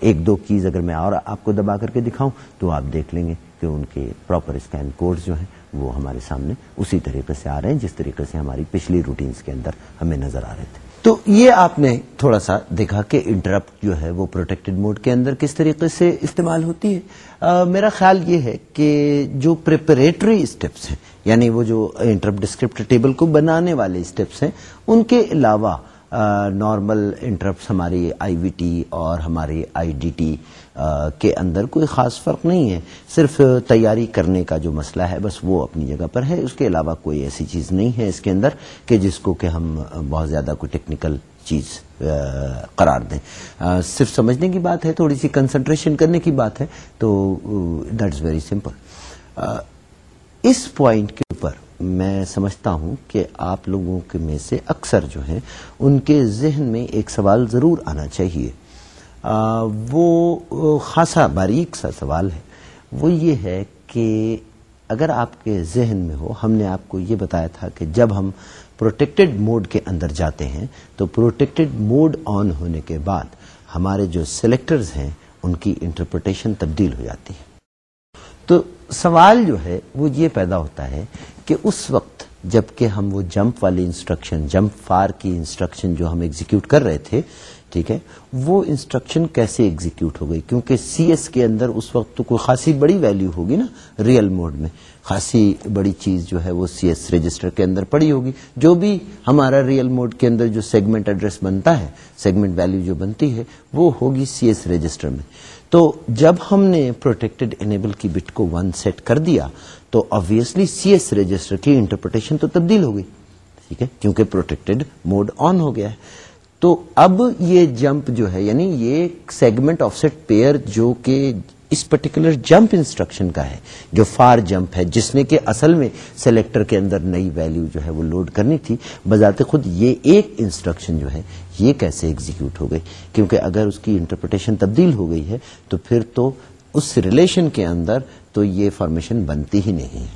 ایک دو کیز اگر میں اور آپ کو دبا کر کے دکھاؤں تو آپ دیکھ لیں گے کہ ان کے پراپر اسکین کوڈ جو ہیں وہ ہمارے سامنے اسی طریقے سے آ رہے ہیں، جس طریقے سے ہماری پچھلی روٹینز کے اندر ہمیں نظر آ رہے تھے۔ تو یہ آپ نے تھوڑا سا دیکھا کہ انٹرپٹ جو ہے وہ پروٹیکٹڈ موڈ کے اندر کس طریقے سے استعمال ہوتی ہے۔ آ, میرا خیال یہ ہے کہ جو پریپریٹری اسٹیپس ہیں یعنی وہ جو انٹرپٹ ڈسکرپٹ ٹیبل کو بنانے والے اسٹیپس ہیں ان کے علاوہ نارمل انٹرپٹس ہماری آئی وی ٹی اور ہماری آئی ڈی ٹی کے اندر کوئی خاص فرق نہیں ہے۔ صرف تیاری کرنے کا جو مسئلہ ہے، بس وہ اپنی جگہ پر ہے۔ اس کے علاوہ کوئی ایسی چیز نہیں ہے اس کے اندر کہ جس کو کہ ہم بہت زیادہ کوئی ٹیکنیکل چیز قرار دیں۔ صرف سمجھنے کی بات ہے، تھوڑی سی کنسنٹریشن کرنے کی بات ہے، تو دیٹ از ویری سمپل اس پوائنٹ کے اوپر میں سمجھتا ہوں کہ آپ لوگوں کے میں سے اکثر جو ہیں، ان کے ذہن میں ایک سوال ضرور آنا چاہیے۔ وہ خاصا باریک سا سوال ہے۔ وہ یہ ہے کہ اگر آپ کے ذہن میں ہو، ہم نے آپ کو یہ بتایا تھا کہ جب ہم پروٹیکٹڈ موڈ کے اندر جاتے ہیں، تو پروٹیکٹڈ موڈ آن ہونے کے بعد ہمارے جو سلیکٹرز ہیں، ان کی انٹرپریٹیشن تبدیل ہو جاتی ہے۔ تو سوال جو ہے، وہ یہ پیدا ہوتا ہے کہ اس وقت جبکہ ہم وہ جمپ والی انسٹرکشن، جمپ فار کی انسٹرکشن جو ہم ایگزیکیوٹ کر رہے تھے، ٹھیک ہے، وہ انسٹرکشن کیسے ایگزیکیوٹ ہو گئی؟ کیونکہ سی ایس کے اندر اس وقت تو کوئی خاصی بڑی ویلیو ہوگی نا ریئل موڈ میں، خاصی بڑی چیز جو ہے وہ سی ایس رجسٹر کے اندر پڑی ہوگی۔ جو بھی ہمارا ریئل موڈ کے اندر جو سیگمنٹ ایڈریس بنتا ہے سیگمنٹ ویلیو جو بنتی ہے، وہ ہوگی سی ایس رجسٹر میں۔ تو جب ہم نے پروٹیکٹڈ انیبل کی بٹ کو ون سیٹ کر دیا تو آبویسلی سی ایس رجسٹر کی انٹرپریٹیشن تو تبدیل ہو گئی۔ ٹھیک ہے؟ کیونکہ پروٹیکٹڈ موڈ آن ہو گیا ہے۔ تو اب یہ جمپ جو ہے یعنی یہ سیگمنٹ آف سیٹ پیئر جو کہ اس پرٹیکولر جمپ انسٹرکشن کا ہے، جو فار جمپ ہے، جس نے کہ اصل میں سلیکٹر کے اندر نئی ویلیو جو ہے وہ لوڈ کرنی تھی۔ بذات خود یہ ایک انسٹرکشن جو ہے، یہ کیسے ایگزیکیوٹ ہو گئی؟ کیونکہ اگر اس کی انٹرپریٹیشن تبدیل ہو گئی ہے، تو پھر تو اس ریلیشن کے اندر تو یہ فارمیشن بنتی ہی نہیں۔ ہے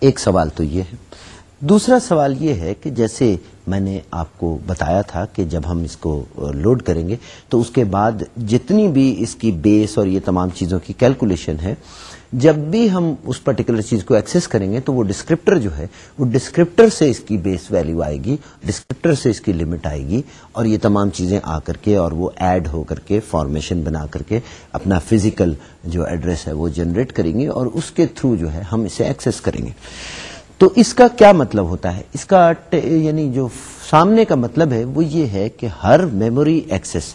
ایک سوال تو یہ ہے۔ دوسرا سوال یہ ہے کہ جیسے میں نے آپ کو بتایا تھا کہ جب ہم اس کو لوڈ کریں گے تو اس کے بعد جتنی بھی اس کی بیس اور یہ تمام چیزوں کی کیلکولیشن ہے جب بھی ہم اس پرٹیکولر چیز کو ایکسس کریں گے تو وہ ڈسکرپٹر جو ہے، وہ ڈسکرپٹر سے اس کی بیس ویلیو آئے گی ڈسکرپٹر سے اس کی لمٹ آئے گی، اور یہ تمام چیزیں آ کر کے اور وہ ایڈ ہو کر کے فارمیشن بنا کر کے اپنا فزیکل جو ایڈریس ہے وہ جنریٹ کریں گے اور اس کے تھرو جو ہے ہم اسے ایکسس کریں گے۔ تو اس کا کیا مطلب ہوتا ہے؟ اس کا یعنی جو سامنے کا مطلب ہے وہ یہ ہے کہ ہر میموری ایکسس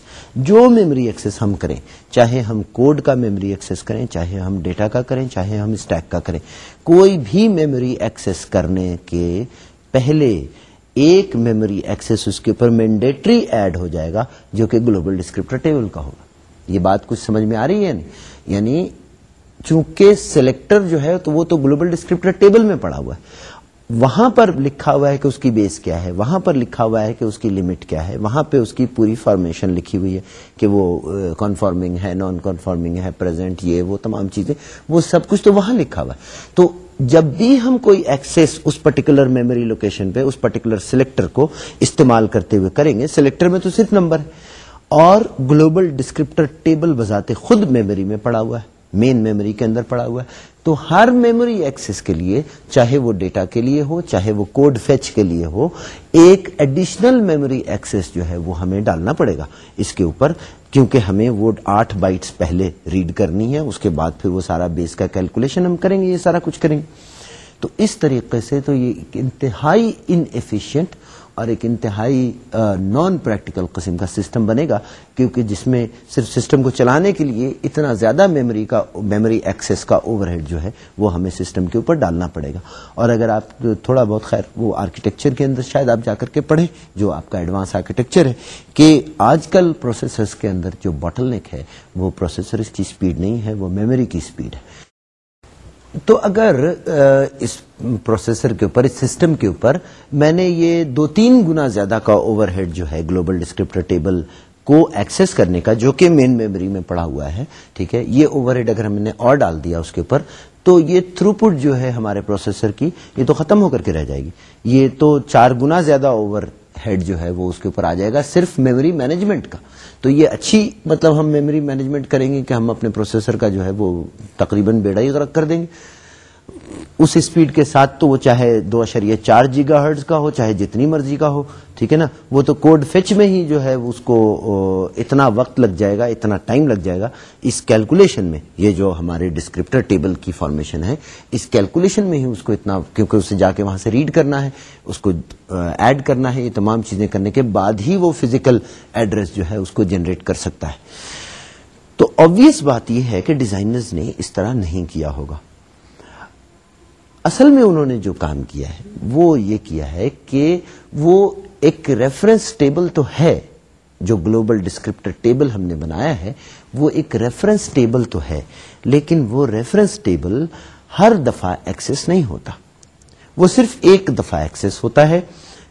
جو میموری ایکسس ہم کریں، چاہے ہم کوڈ کا میموری ایکسس کریں، چاہے ہم ڈیٹا کا کریں، چاہے ہم اسٹیک کا کریں، کوئی بھی میموری ایکسس کرنے کے پہلے ایک میموری ایکسس اس کے اوپر مینڈیٹری ایڈ ہو جائے گا، جو کہ گلوبل ڈسکرپٹر ٹیبل کا ہوگا۔ یہ بات کچھ سمجھ میں آ رہی ہے یعنی چونکہ سلیکٹر جو ہے تو وہ تو گلوبل ڈسکرپٹر ٹیبل میں پڑا ہوا ہے۔ وہاں پر لکھا ہوا ہے کہ اس کی بیس کیا ہے، وہاں پر لکھا ہوا ہے کہ اس کی لمٹ کیا ہے، وہاں پہ اس کی پوری فارمیشن لکھی ہوئی ہے کہ وہ کنفارمنگ ہے نان کنفارمنگ ہے پریزنٹ یہ، وہ تمام چیزیں، وہ سب کچھ تو وہاں لکھا ہوا ہے۔ تو جب بھی ہم کوئی ایکسس اس پرٹیکولر میموری لوکیشن پہ، اس پرٹیکولر سلیکٹر کو استعمال کرتے ہوئے کریں گے سلیکٹر میں تو صرف نمبر ہے۔ اور گلوبل ڈسکرپٹر ٹیبل بذات خود میموری میں پڑا ہوا ہے مین میموری کے اندر پڑا ہوا ہے۔ تو ہر میموری ایکسس کے لیے، چاہے وہ ڈیٹا کے لیے ہو، چاہے وہ کوڈ فیچ کے لیے ہو، ایک ایڈیشنل میموری ایکسس جو ہے وہ ہمیں ڈالنا پڑے گا۔ اس کے اوپر، کیونکہ ہمیں وہ آٹھ بائٹس پہلے ریڈ کرنی ہے، اس کے بعد پھر وہ سارا بیس کا کیلکولیشن ہم کریں گے، یہ سارا کچھ کریں گے۔ تو اس طریقے سے تو یہ انتہائی ان ایفیشینٹ اور ایک انتہائی نان پریکٹیکل قسم کا سسٹم بنے گا، کیونکہ جس میں صرف سسٹم کو چلانے کے لیے اتنا زیادہ میموری کا میموری ایکسس کا اوور ہیڈ جو ہے، وہ ہمیں سسٹم کے اوپر ڈالنا پڑے گا۔ اور اگر آپ تھوڑا بہت خیر، وہ آرکیٹیکچر کے اندر شاید آپ جا کر کے پڑھیں، جو آپ کا ایڈوانس آرکیٹیکچر ہے، کہ آج کل پروسیسرز کے اندر جو بوٹل نیک ہے، وہ پروسیسر کی اسپیڈ نہیں ہے، وہ میموری کی اسپیڈ ہے۔ تو اگر اس پروسیسر کے اوپر، اس سسٹم کے اوپر میں نے یہ دو تین گنا زیادہ کا اوور ہیڈ جو ہے گلوبل ڈسکرپٹر ٹیبل کو ایکسس کرنے کا، جو کہ مین میموری میں پڑا ہوا ہے، ٹھیک ہے، یہ اوور ہیڈ اگر ہم نے اور ڈال دیا اس کے اوپر، تو یہ تھرو پٹ جو ہے ہمارے پروسیسر کی، یہ تو ختم ہو کر کے رہ جائے گی۔ یہ تو چار گنا زیادہ اوور ہیڈ جو ہے وہ اس کے اوپر آ جائے گا، صرف میموری مینجمنٹ کا۔ تو یہ اچھی مطلب ہم میموری مینجمنٹ کریں گے کہ ہم اپنے پروسیسر کا جو ہے وہ تقریباً بیڑا ہی غرق کر دیں گے۔ اس اسپیڈ کے ساتھ تو وہ چاہے دو اشریہ چار جیگا ہرڈز کا ہو، چاہے جتنی مرضی کا ہو، ٹھیک ہے نا؟ وہ تو کوڈ فچ میں ہی جو ہے اس کو اتنا وقت لگ جائے گا، اتنا ٹائم لگ جائے گا۔ اس کیلکولیشن میں یہ جو ہمارے ڈسکرپٹر ٹیبل کی فارمیشن ہے، اس کیلکولیشن میں ہی اس کو اتنا، کیونکہ اسے جا کے وہاں سے ریڈ کرنا ہے، اس کو ایڈ کرنا ہے، یہ تمام چیزیں کرنے کے بعد ہی وہ فزیکل ایڈریس جو ہے اس کو جنریٹ کر سکتا ہے۔ تو آبیس بات یہ ہے کہ ڈیزائنرز نے اس طرح نہیں کیا ہوگا۔ اصل میں انہوں نے جو کام کیا ہے وہ یہ کیا ہے کہ وہ ایک ریفرنس ٹیبل تو ہے جو گلوبل ڈسکرپٹر ٹیبل ہم نے بنایا ہے وہ ایک ریفرنس ٹیبل تو ہے لیکن وہ ریفرنس ٹیبل ہر دفعہ ایکسس نہیں ہوتا۔ وہ صرف ایک دفعہ ایکسس ہوتا ہے۔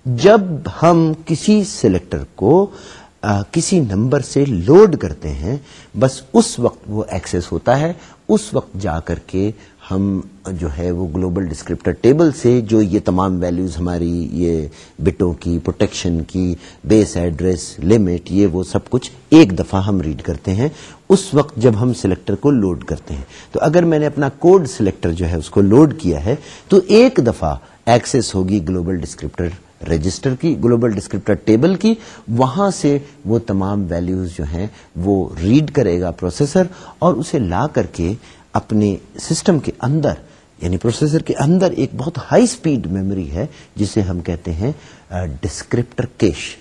جب ہم کسی سلیکٹر کو آ, کسی نمبر سے لوڈ کرتے ہیں بس اس وقت وہ ایکسس ہوتا ہے اس وقت جا کر کے ہم جو ہے وہ گلوبل ڈسکرپٹر ٹیبل سے جو یہ تمام ویلیوز ہماری یہ بٹوں کی پروٹیکشن کی بیس ایڈریس لمٹ یہ وہ سب کچھ ایک دفعہ ہم ریڈ کرتے ہیں۔ اس وقت جب ہم سلیکٹر کو لوڈ کرتے ہیں۔ تو اگر میں نے اپنا کوڈ سلیکٹر جو ہے اس کو لوڈ کیا ہے، تو ایک دفعہ ایکسس ہوگی گلوبل ڈسکرپٹر رجسٹر کی، گلوبل ڈسکرپٹر ٹیبل کی۔ وہاں سے وہ تمام ویلیوز جو ہیں وہ ریڈ کرے گا پروسیسر اور اسے لا کر کے اپنے سسٹم کے اندر یعنی پروسیسر کے اندر ایک بہت ہائی سپیڈ میموری ہے، جسے ہم کہتے ہیں ڈسکرپٹر کیش۔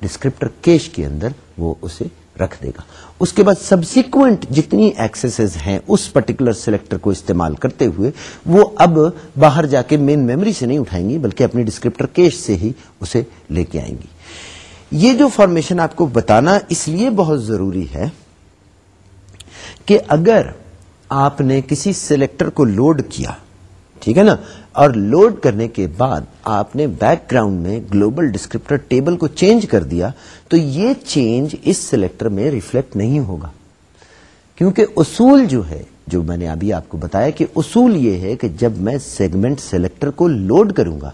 ڈسکرپٹر کیش کے اندر وہ اسے رکھ دے گا۔ اس کے بعد سبسیکوینٹ جتنی ایکسیسز ہیں اس پرٹیکولر سلیکٹر کو استعمال کرتے ہوئے، وہ اب باہر جا کے مین میموری سے نہیں اٹھائیں گی، بلکہ اپنی ڈسکرپٹر کیش سے ہی اسے لے کے آئیں گی۔ یہ جو فارمیشن آپ کو بتانا اس لیے بہت ضروری ہے کہ اگر آپ نے کسی سلیکٹر کو لوڈ کیا، ٹھیک ہے نا؟ اور لوڈ کرنے کے بعد آپ نے بیک گراؤنڈ میں گلوبل ڈسکرپٹر ٹیبل کو چینج کر دیا، تو یہ چینج اس سلیکٹر میں ریفلیکٹ نہیں ہوگا۔ کیونکہ اصول جو ہے، جو میں نے ابھی آپ کو بتایا کہ اصول یہ ہے کہ جب میں سیگمنٹ سلیکٹر کو لوڈ کروں گا،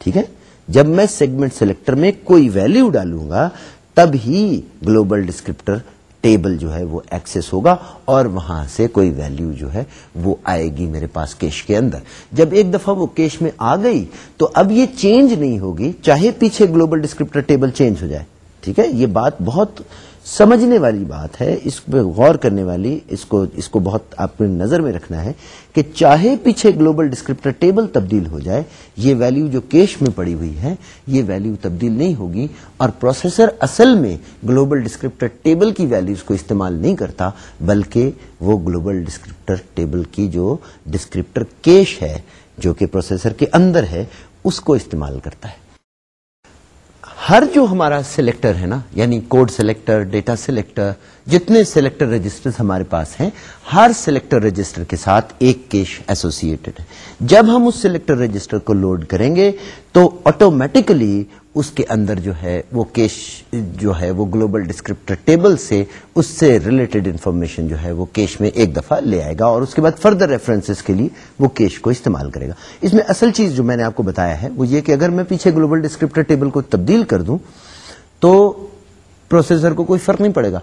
ٹھیک ہے؟ جب میں سیگمنٹ سلیکٹر میں کوئی ویلو ڈالوں گا، تب ہی گلوبل ڈسکرپٹر ٹیبل جو ہے وہ ایکسس ہوگا اور وہاں سے کوئی ویلیو جو ہے وہ آئے گی میرے پاس کیش کے اندر۔ جب ایک دفعہ وہ کیش میں آ گئی تو اب یہ چینج نہیں ہوگی، چاہے پیچھے گلوبل ڈسکرپٹر ٹیبل چینج ہو جائے۔ ٹھیک ہے؟ یہ بات بہت سمجھنے والی بات ہے، اس پہ غور کرنے والی، اس کو اس کو بہت آپ کو نظر میں رکھنا ہے کہ چاہے پیچھے گلوبل ڈسکرپٹر ٹیبل تبدیل ہو جائے، یہ ویلیو جو کیش میں پڑی ہوئی ہے، یہ ویلیو تبدیل نہیں ہوگی اور پروسیسر اصل میں گلوبل ڈسکرپٹر ٹیبل کی ویلیوز کو استعمال نہیں کرتا، بلکہ وہ گلوبل ڈسکرپٹر ٹیبل کی جو ڈسکرپٹر کیش ہے، جو کہ پروسیسر کے اندر ہے، اس کو استعمال کرتا ہے۔ ہر جو ہمارا سلیکٹر ہے نا یعنی کوڈ سلیکٹر ڈیٹا سلیکٹر جتنے سلیکٹر رجسٹر ہمارے پاس ہیں، ہر سلیکٹر رجسٹر کے ساتھ ایک کیش ایسوسیٹڈ ہے۔ جب ہم اس سلیکٹر رجسٹر کو لوڈ کریں گے، تو آٹومیٹکلی اس کے اندر جو ہے، وہ کیش جو ہے، وہ گلوبل ڈسکرپٹر ٹیبل سے اس سے ریلیٹڈ انفارمیشن جو ہے، وہ کیش میں ایک دفعہ لے آئے گا اور اس کے بعد فردر ریفرنسز کے لیے وہ کیش کو استعمال کرے گا۔ اس میں اصل چیز جو میں نے آپ کو بتایا ہے، وہ یہ کہ اگر میں پیچھے گلوبل ڈسکرپٹر ٹیبل کو تبدیل کر دوں، تو پروسیسر کو کوئی فرق نہیں پڑے گا۔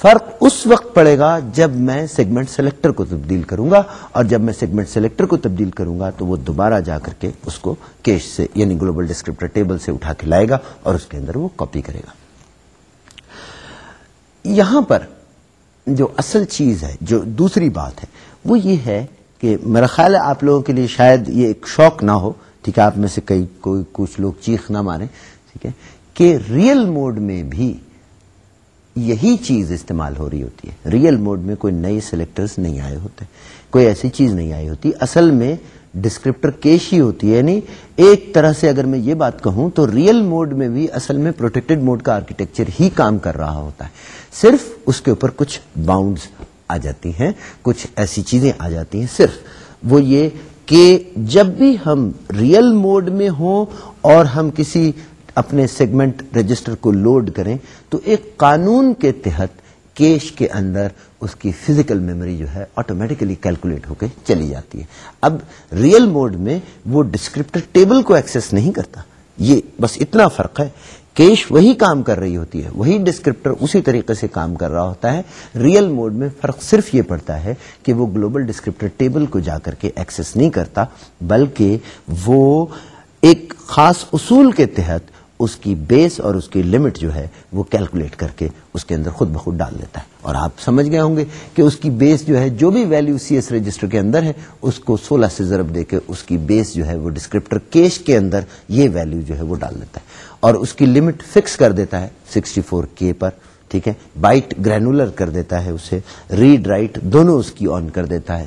فرق اس وقت پڑے گا جب میں سیگمنٹ سلیکٹر کو تبدیل کروں گا اور جب میں سیگمنٹ سلیکٹر کو تبدیل کروں گا تو وہ دوبارہ جا کر کے اس کو کیش سے یعنی گلوبل ڈسکرپٹر ٹیبل سے اٹھا کے لائے گا اور اس کے اندر وہ کاپی کرے گا۔ یہاں پر جو اصل چیز ہے، جو دوسری بات ہے، وہ یہ ہے کہ میرا خیال ہے آپ لوگوں کے لیے شاید یہ ایک شوق نہ ہو، ٹھیک ہے، آپ میں سے کئی کوئی کچھ لوگ چیخ نہ مارے ٹھیک ہے، کہ ریئل موڈ میں بھی یہی چیز استعمال ہو رہی ہوتی ہے۔ ریئل موڈ میں کوئی نئے سلیکٹرز نہیں آئے ہوتے۔ کوئی ایسی چیز نہیں آئی ہوتی۔ اصل میں ڈسکرپٹر کیش ہی ہوتی ہے۔ یعنی ایک طرح سے اگر میں یہ بات کہوں تو ریئل موڈ میں بھی اصل میں پروٹیکٹڈ موڈ کا آرکیٹیکچر ہی کام کر رہا ہوتا ہے۔ صرف اس کے اوپر کچھ باؤنڈز آ جاتی ہیں، کچھ ایسی چیزیں آ جاتی ہیں۔ صرف وہ یہ کہ جب بھی ہم ریئل موڈ میں ہوں اور ہم کسی اپنے سیگمنٹ رجسٹر کو لوڈ کریں تو ایک قانون کے تحت کیش کے اندر اس کی فزیکل میموری جو ہے آٹومیٹیکلی کیلکولیٹ ہو کے چلی جاتی ہے۔ اب ریئل موڈ میں وہ ڈسکرپٹر ٹیبل کو ایکسس نہیں کرتا۔ یہ بس اتنا فرق ہے۔ کیش وہی کام کر رہی ہوتی ہے، وہی ڈسکرپٹر اسی طریقے سے کام کر رہا ہوتا ہے۔ ریئل موڈ میں فرق صرف یہ پڑتا ہے کہ وہ گلوبل ڈسکرپٹر ٹیبل کو جا کر کے ایکسس نہیں کرتا، بلکہ وہ ایک خاص اصول کے تحت اس کی بیس اور اس کی لمٹ جو ہے وہ کیلکولیٹ کر کے اس کے اندر خود بخود ڈال دیتا ہے۔ اور آپ سمجھ گئے ہوں گے کہ اس کی بیس جو ہے، جو بھی ویلو سی ایس رجسٹر کے اندر ہے، اس کو سولہ سے ضرب دے کے اس کی بیس جو ہے وہ ڈسکرپٹر کیش کے اندر یہ ویلو جو ہے وہ ڈال دیتا ہے۔ اور اس کی لمٹ فکس کر دیتا ہے سکسٹی فور کے پر، ٹھیک ہے؟ بائٹ گرینولر کر دیتا ہے اسے ریڈ رائٹ دونوں اس کی آن کر دیتا ہے۔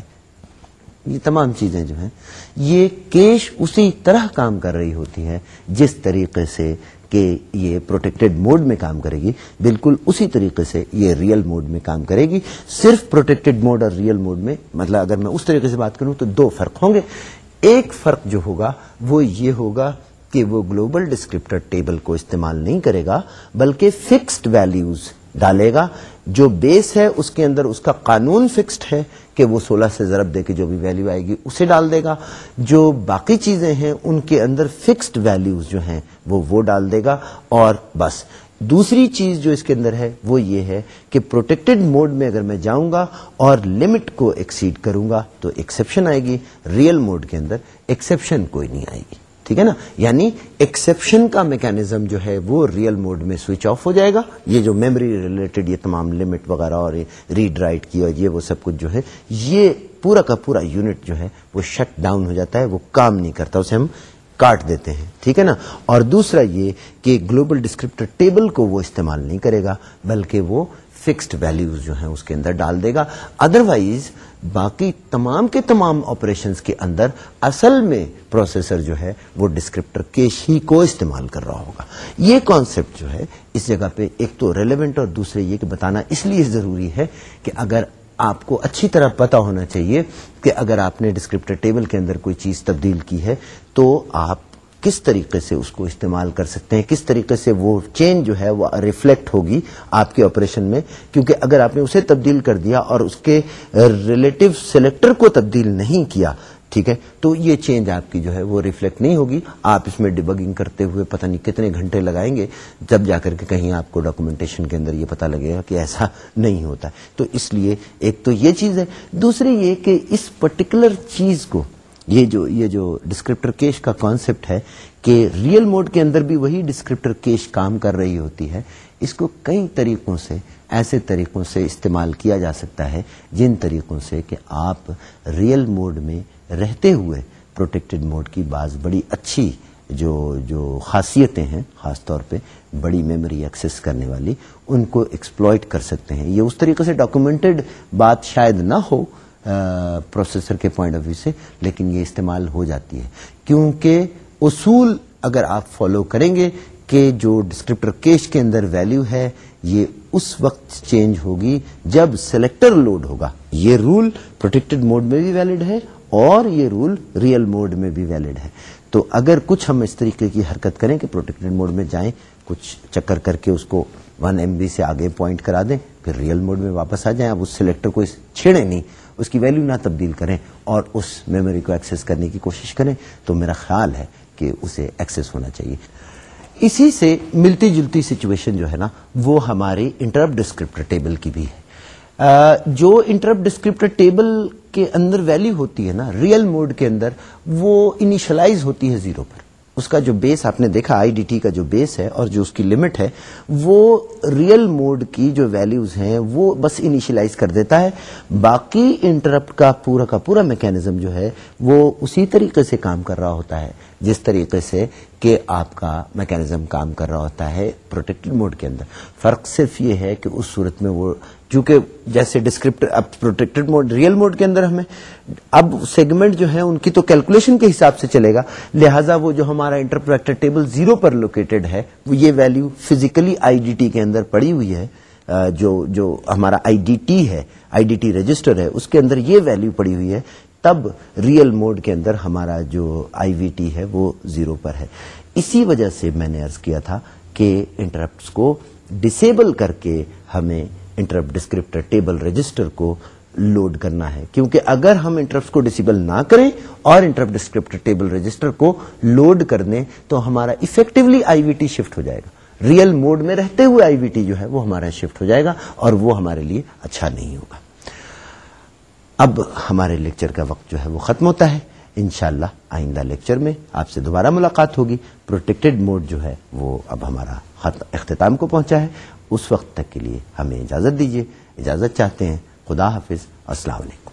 یہ تمام چیزیں جو ہیں، یہ کیش اسی طرح کام کر رہی ہوتی ہیں، جس طریقے سے کہ یہ پروٹیکٹڈ موڈ میں کام کرے گی، بالکل اسی طریقے سے یہ ریئل موڈ میں کام کرے گی۔ صرف پروٹیکٹڈ موڈ اور ریئل موڈ میں مطلب اگر میں اس طریقے سے بات کروں تو دو فرق ہوں گے۔ ایک فرق جو ہوگا، وہ یہ ہوگا کہ وہ گلوبل ڈسکرپٹر ٹیبل کو استعمال نہیں کرے گا، بلکہ فکسڈ ویلیوز ڈالے گا۔ جو بیس ہے، اس کے اندر اس کا قانون فکسڈ ہے کہ وہ سولہ سے ضرب دے کے جو بھی ویلیو آئے گی، اسے ڈال دے گا۔ جو باقی چیزیں ہیں، ان کے اندر فکسڈ ویلیوز جو ہیں، وہ وہ ڈال دے گا۔ اور بس، دوسری چیز جو اس کے اندر ہے، وہ یہ ہے کہ پروٹیکٹڈ موڈ میں اگر میں جاؤں گا اور لمٹ کو ایکسیڈ کروں گا، تو ایکسپشن آئے گی۔ ریئل موڈ کے اندر ایکسپشن کوئی نہیں آئے گی۔ ٹھیک ہے نا؟ یعنی ایکسپشن کا میکینزم جو ہے وہ ریئل موڈ میں سوئچ آف ہو جائے گا۔ یہ جو میموری ریلیٹڈ یہ تمام لمٹ وغیرہ اور ریڈ رائٹ کی اور یہ وہ سب کچھ جو ہے، یہ پورا کا پورا یونٹ جو ہے وہ شٹ ڈاؤن ہو جاتا ہے، وہ کام نہیں کرتا، اسے ہم کاٹ دیتے ہیں۔ ٹھیک ہے نا؟ اور دوسرا یہ کہ گلوبل ڈسکرپٹر ٹیبل کو وہ استعمال نہیں کرے گا، بلکہ وہ فکسڈ ویلیوز جو ہیں اس کے اندر ڈال دے گا۔ ادروائز باقی تمام کے تمام آپریشنز کے اندر اصل میں پروسیسر جو ہے وہ ڈسکرپٹر کیش ہی کو استعمال کر رہا ہوگا۔ یہ کانسیپٹ جو ہے اس جگہ پہ ایک تو ریلیونٹ اور دوسرے یہ کہ بتانا اس لیے ضروری ہے کہ اگر آپ کو اچھی طرح پتا ہونا چاہیے کہ اگر آپ نے ڈسکرپٹر ٹیبل کے اندر کوئی چیز تبدیل کی ہے تو آپ کس طریقے سے اس کو استعمال کر سکتے ہیں؟ کس طریقے سے وہ چینج جو ہے وہ ریفلیکٹ ہوگی آپ کے آپریشن میں؟ کیونکہ اگر آپ نے اسے تبدیل کر دیا اور اس کے ریلیٹو سلیکٹر کو تبدیل نہیں کیا، ٹھیک ہے؟ تو یہ چینج آپ کی جو ہے وہ ریفلیکٹ نہیں ہوگی۔ آپ اس میں ڈبگنگ کرتے ہوئے پتہ نہیں کتنے گھنٹے لگائیں گے، جب جا کر کے کہیں آپ کو ڈاکومنٹیشن کے اندر یہ پتا لگے گا کہ ایسا نہیں ہوتا۔ تو اس لیے ایک تو یہ چیز ہے۔ دوسری یہ کہ اس پرٹیکولر چیز کو یہ جو یہ جو ڈسکرپٹر کیش کا کانسیپٹ ہے کہ ریئل موڈ کے اندر بھی وہی ڈسکرپٹر کیش کام کر رہی ہوتی ہے، اس کو کئی طریقوں سے، ایسے طریقوں سے استعمال کیا جا سکتا ہے، جن طریقوں سے کہ آپ ریئل موڈ میں رہتے ہوئے پروٹیکٹڈ موڈ کی بعض بڑی اچھی جو جو خاصیتیں ہیں، خاص طور پہ بڑی میموری ایکسس کرنے والی، ان کو ایکسپلوئٹ کر سکتے ہیں۔ یہ اس طریقے سے ڈاکومنٹڈ بات شاید نہ ہو پروسیسر کے پوائنٹ آف ویو سے، لیکن یہ استعمال ہو جاتی ہے۔ کیونکہ اصول اگر آپ فالو کریں گے کہ جو ڈسکرپٹر کیش کے اندر ویلیو ہے، یہ اس وقت چینج ہوگی جب سلیکٹر لوڈ ہوگا۔ یہ رول پروٹیکٹڈ موڈ میں بھی ویلڈ ہے اور یہ رول ریئل موڈ میں بھی ویلڈ ہے۔ تو اگر کچھ ہم اس طریقے کی حرکت کریں کہ پروٹیکٹڈ موڈ میں جائیں، کچھ چکر کر کے اس کو ون ایم بی سے آگے پوائنٹ کرا دیں، پھر ریئل موڈ میں واپس آ جائیں، اب اس سلیکٹر کو چھیڑیں نہیں۔ اس کی ویلو نہ تبدیل کریں اور اس میموری کو ایکسس کرنے کی کوشش کریں، تو میرا خیال ہے کہ اسے ایکسس ہونا چاہیے۔ اسی سے ملتی جلتی سچویشن جو ہے نا، وہ ہماری انٹرپ ڈسکرپٹر ٹیبل کی بھی ہے۔ جو انٹرپ ڈسکرپٹر ٹیبل کے اندر ویلو ہوتی ہے نا ریئل موڈ کے اندر، وہ انیشلائز ہوتی ہے زیرو پر۔ اس کا جو بیس آپ نے دیکھا آئی ڈی ٹی کا جو بیس ہے اور جو اس کی لمٹ ہے، وہ ریئل موڈ کی جو ویلیوز ہیں، وہ بس انیشلائز کر دیتا ہے۔ باقی انٹرپٹ کا پورا کا پورا میکینزم جو ہے، وہ اسی طریقے سے کام کر رہا ہوتا ہے۔ جس طریقے سے کہ آپ کا میکینزم کام کر رہا ہوتا ہے پروٹیکٹڈ موڈ کے اندر۔ فرق صرف یہ ہے کہ اس صورت میں وہ چونکہ جیسے ڈسکرپٹر اب پروٹیکٹڈ موڈ ریئل موڈ کے اندر ہمیں اب سیگمنٹ جو ہے ان کی تو کیلکولیشن کے حساب سے چلے گا، لہٰذا وہ جو ہمارا انٹرپریکٹر ٹیبل زیرو پر لوکیٹڈ ہے، وہ یہ value physically I D T کے اندر پڑی ہوئی ہے جو جو ہمارا آئی ڈی ٹی ہے آئی ڈی ٹی رجسٹر ہے، اس کے اندر یہ ویلو پڑی ہوئی ہے، تب ریئل موڈ کے اندر ہمارا جو آئی وی ٹی ہے، وہ زیرو پر ہے۔ اسی وجہ سے میں نے ارض کیا تھا کہ انٹرپٹس کو ڈسیبل کر کے ہمیں انٹرپٹ ڈسکرپٹر ٹیبل رجسٹر کو لوڈ کرنا ہے۔ کیونکہ اگر ہم انٹرپٹ کو ڈسیبل نہ کریں اور انٹرپٹ ڈسکرپٹر ٹیبل رجسٹر کو لوڈ کر دیں تو ہمارا effectively I V T shift ہو جائے گا۔ ریئل موڈ میں رہتے ہوئے آئی وی ٹی جو ہے وہ ہمارا شفٹ ہو جائے گا اور وہ ہمارے لیے اچھا نہیں ہوگا۔ اب ہمارے لیکچر کا وقت جو ہے وہ ختم ہوتا ہے۔ انشاءاللہ آئندہ لیکچر میں آپ سے دوبارہ ملاقات ہوگی۔ پروٹیکٹڈ موڈ جو ہے وہ اب ہمارا اختتام کو پہنچا ہے۔ اس وقت تک کے لیے ہمیں اجازت دیجیے اجازت چاہتے ہیں۔ خدا حافظ۔ السلام علیکم۔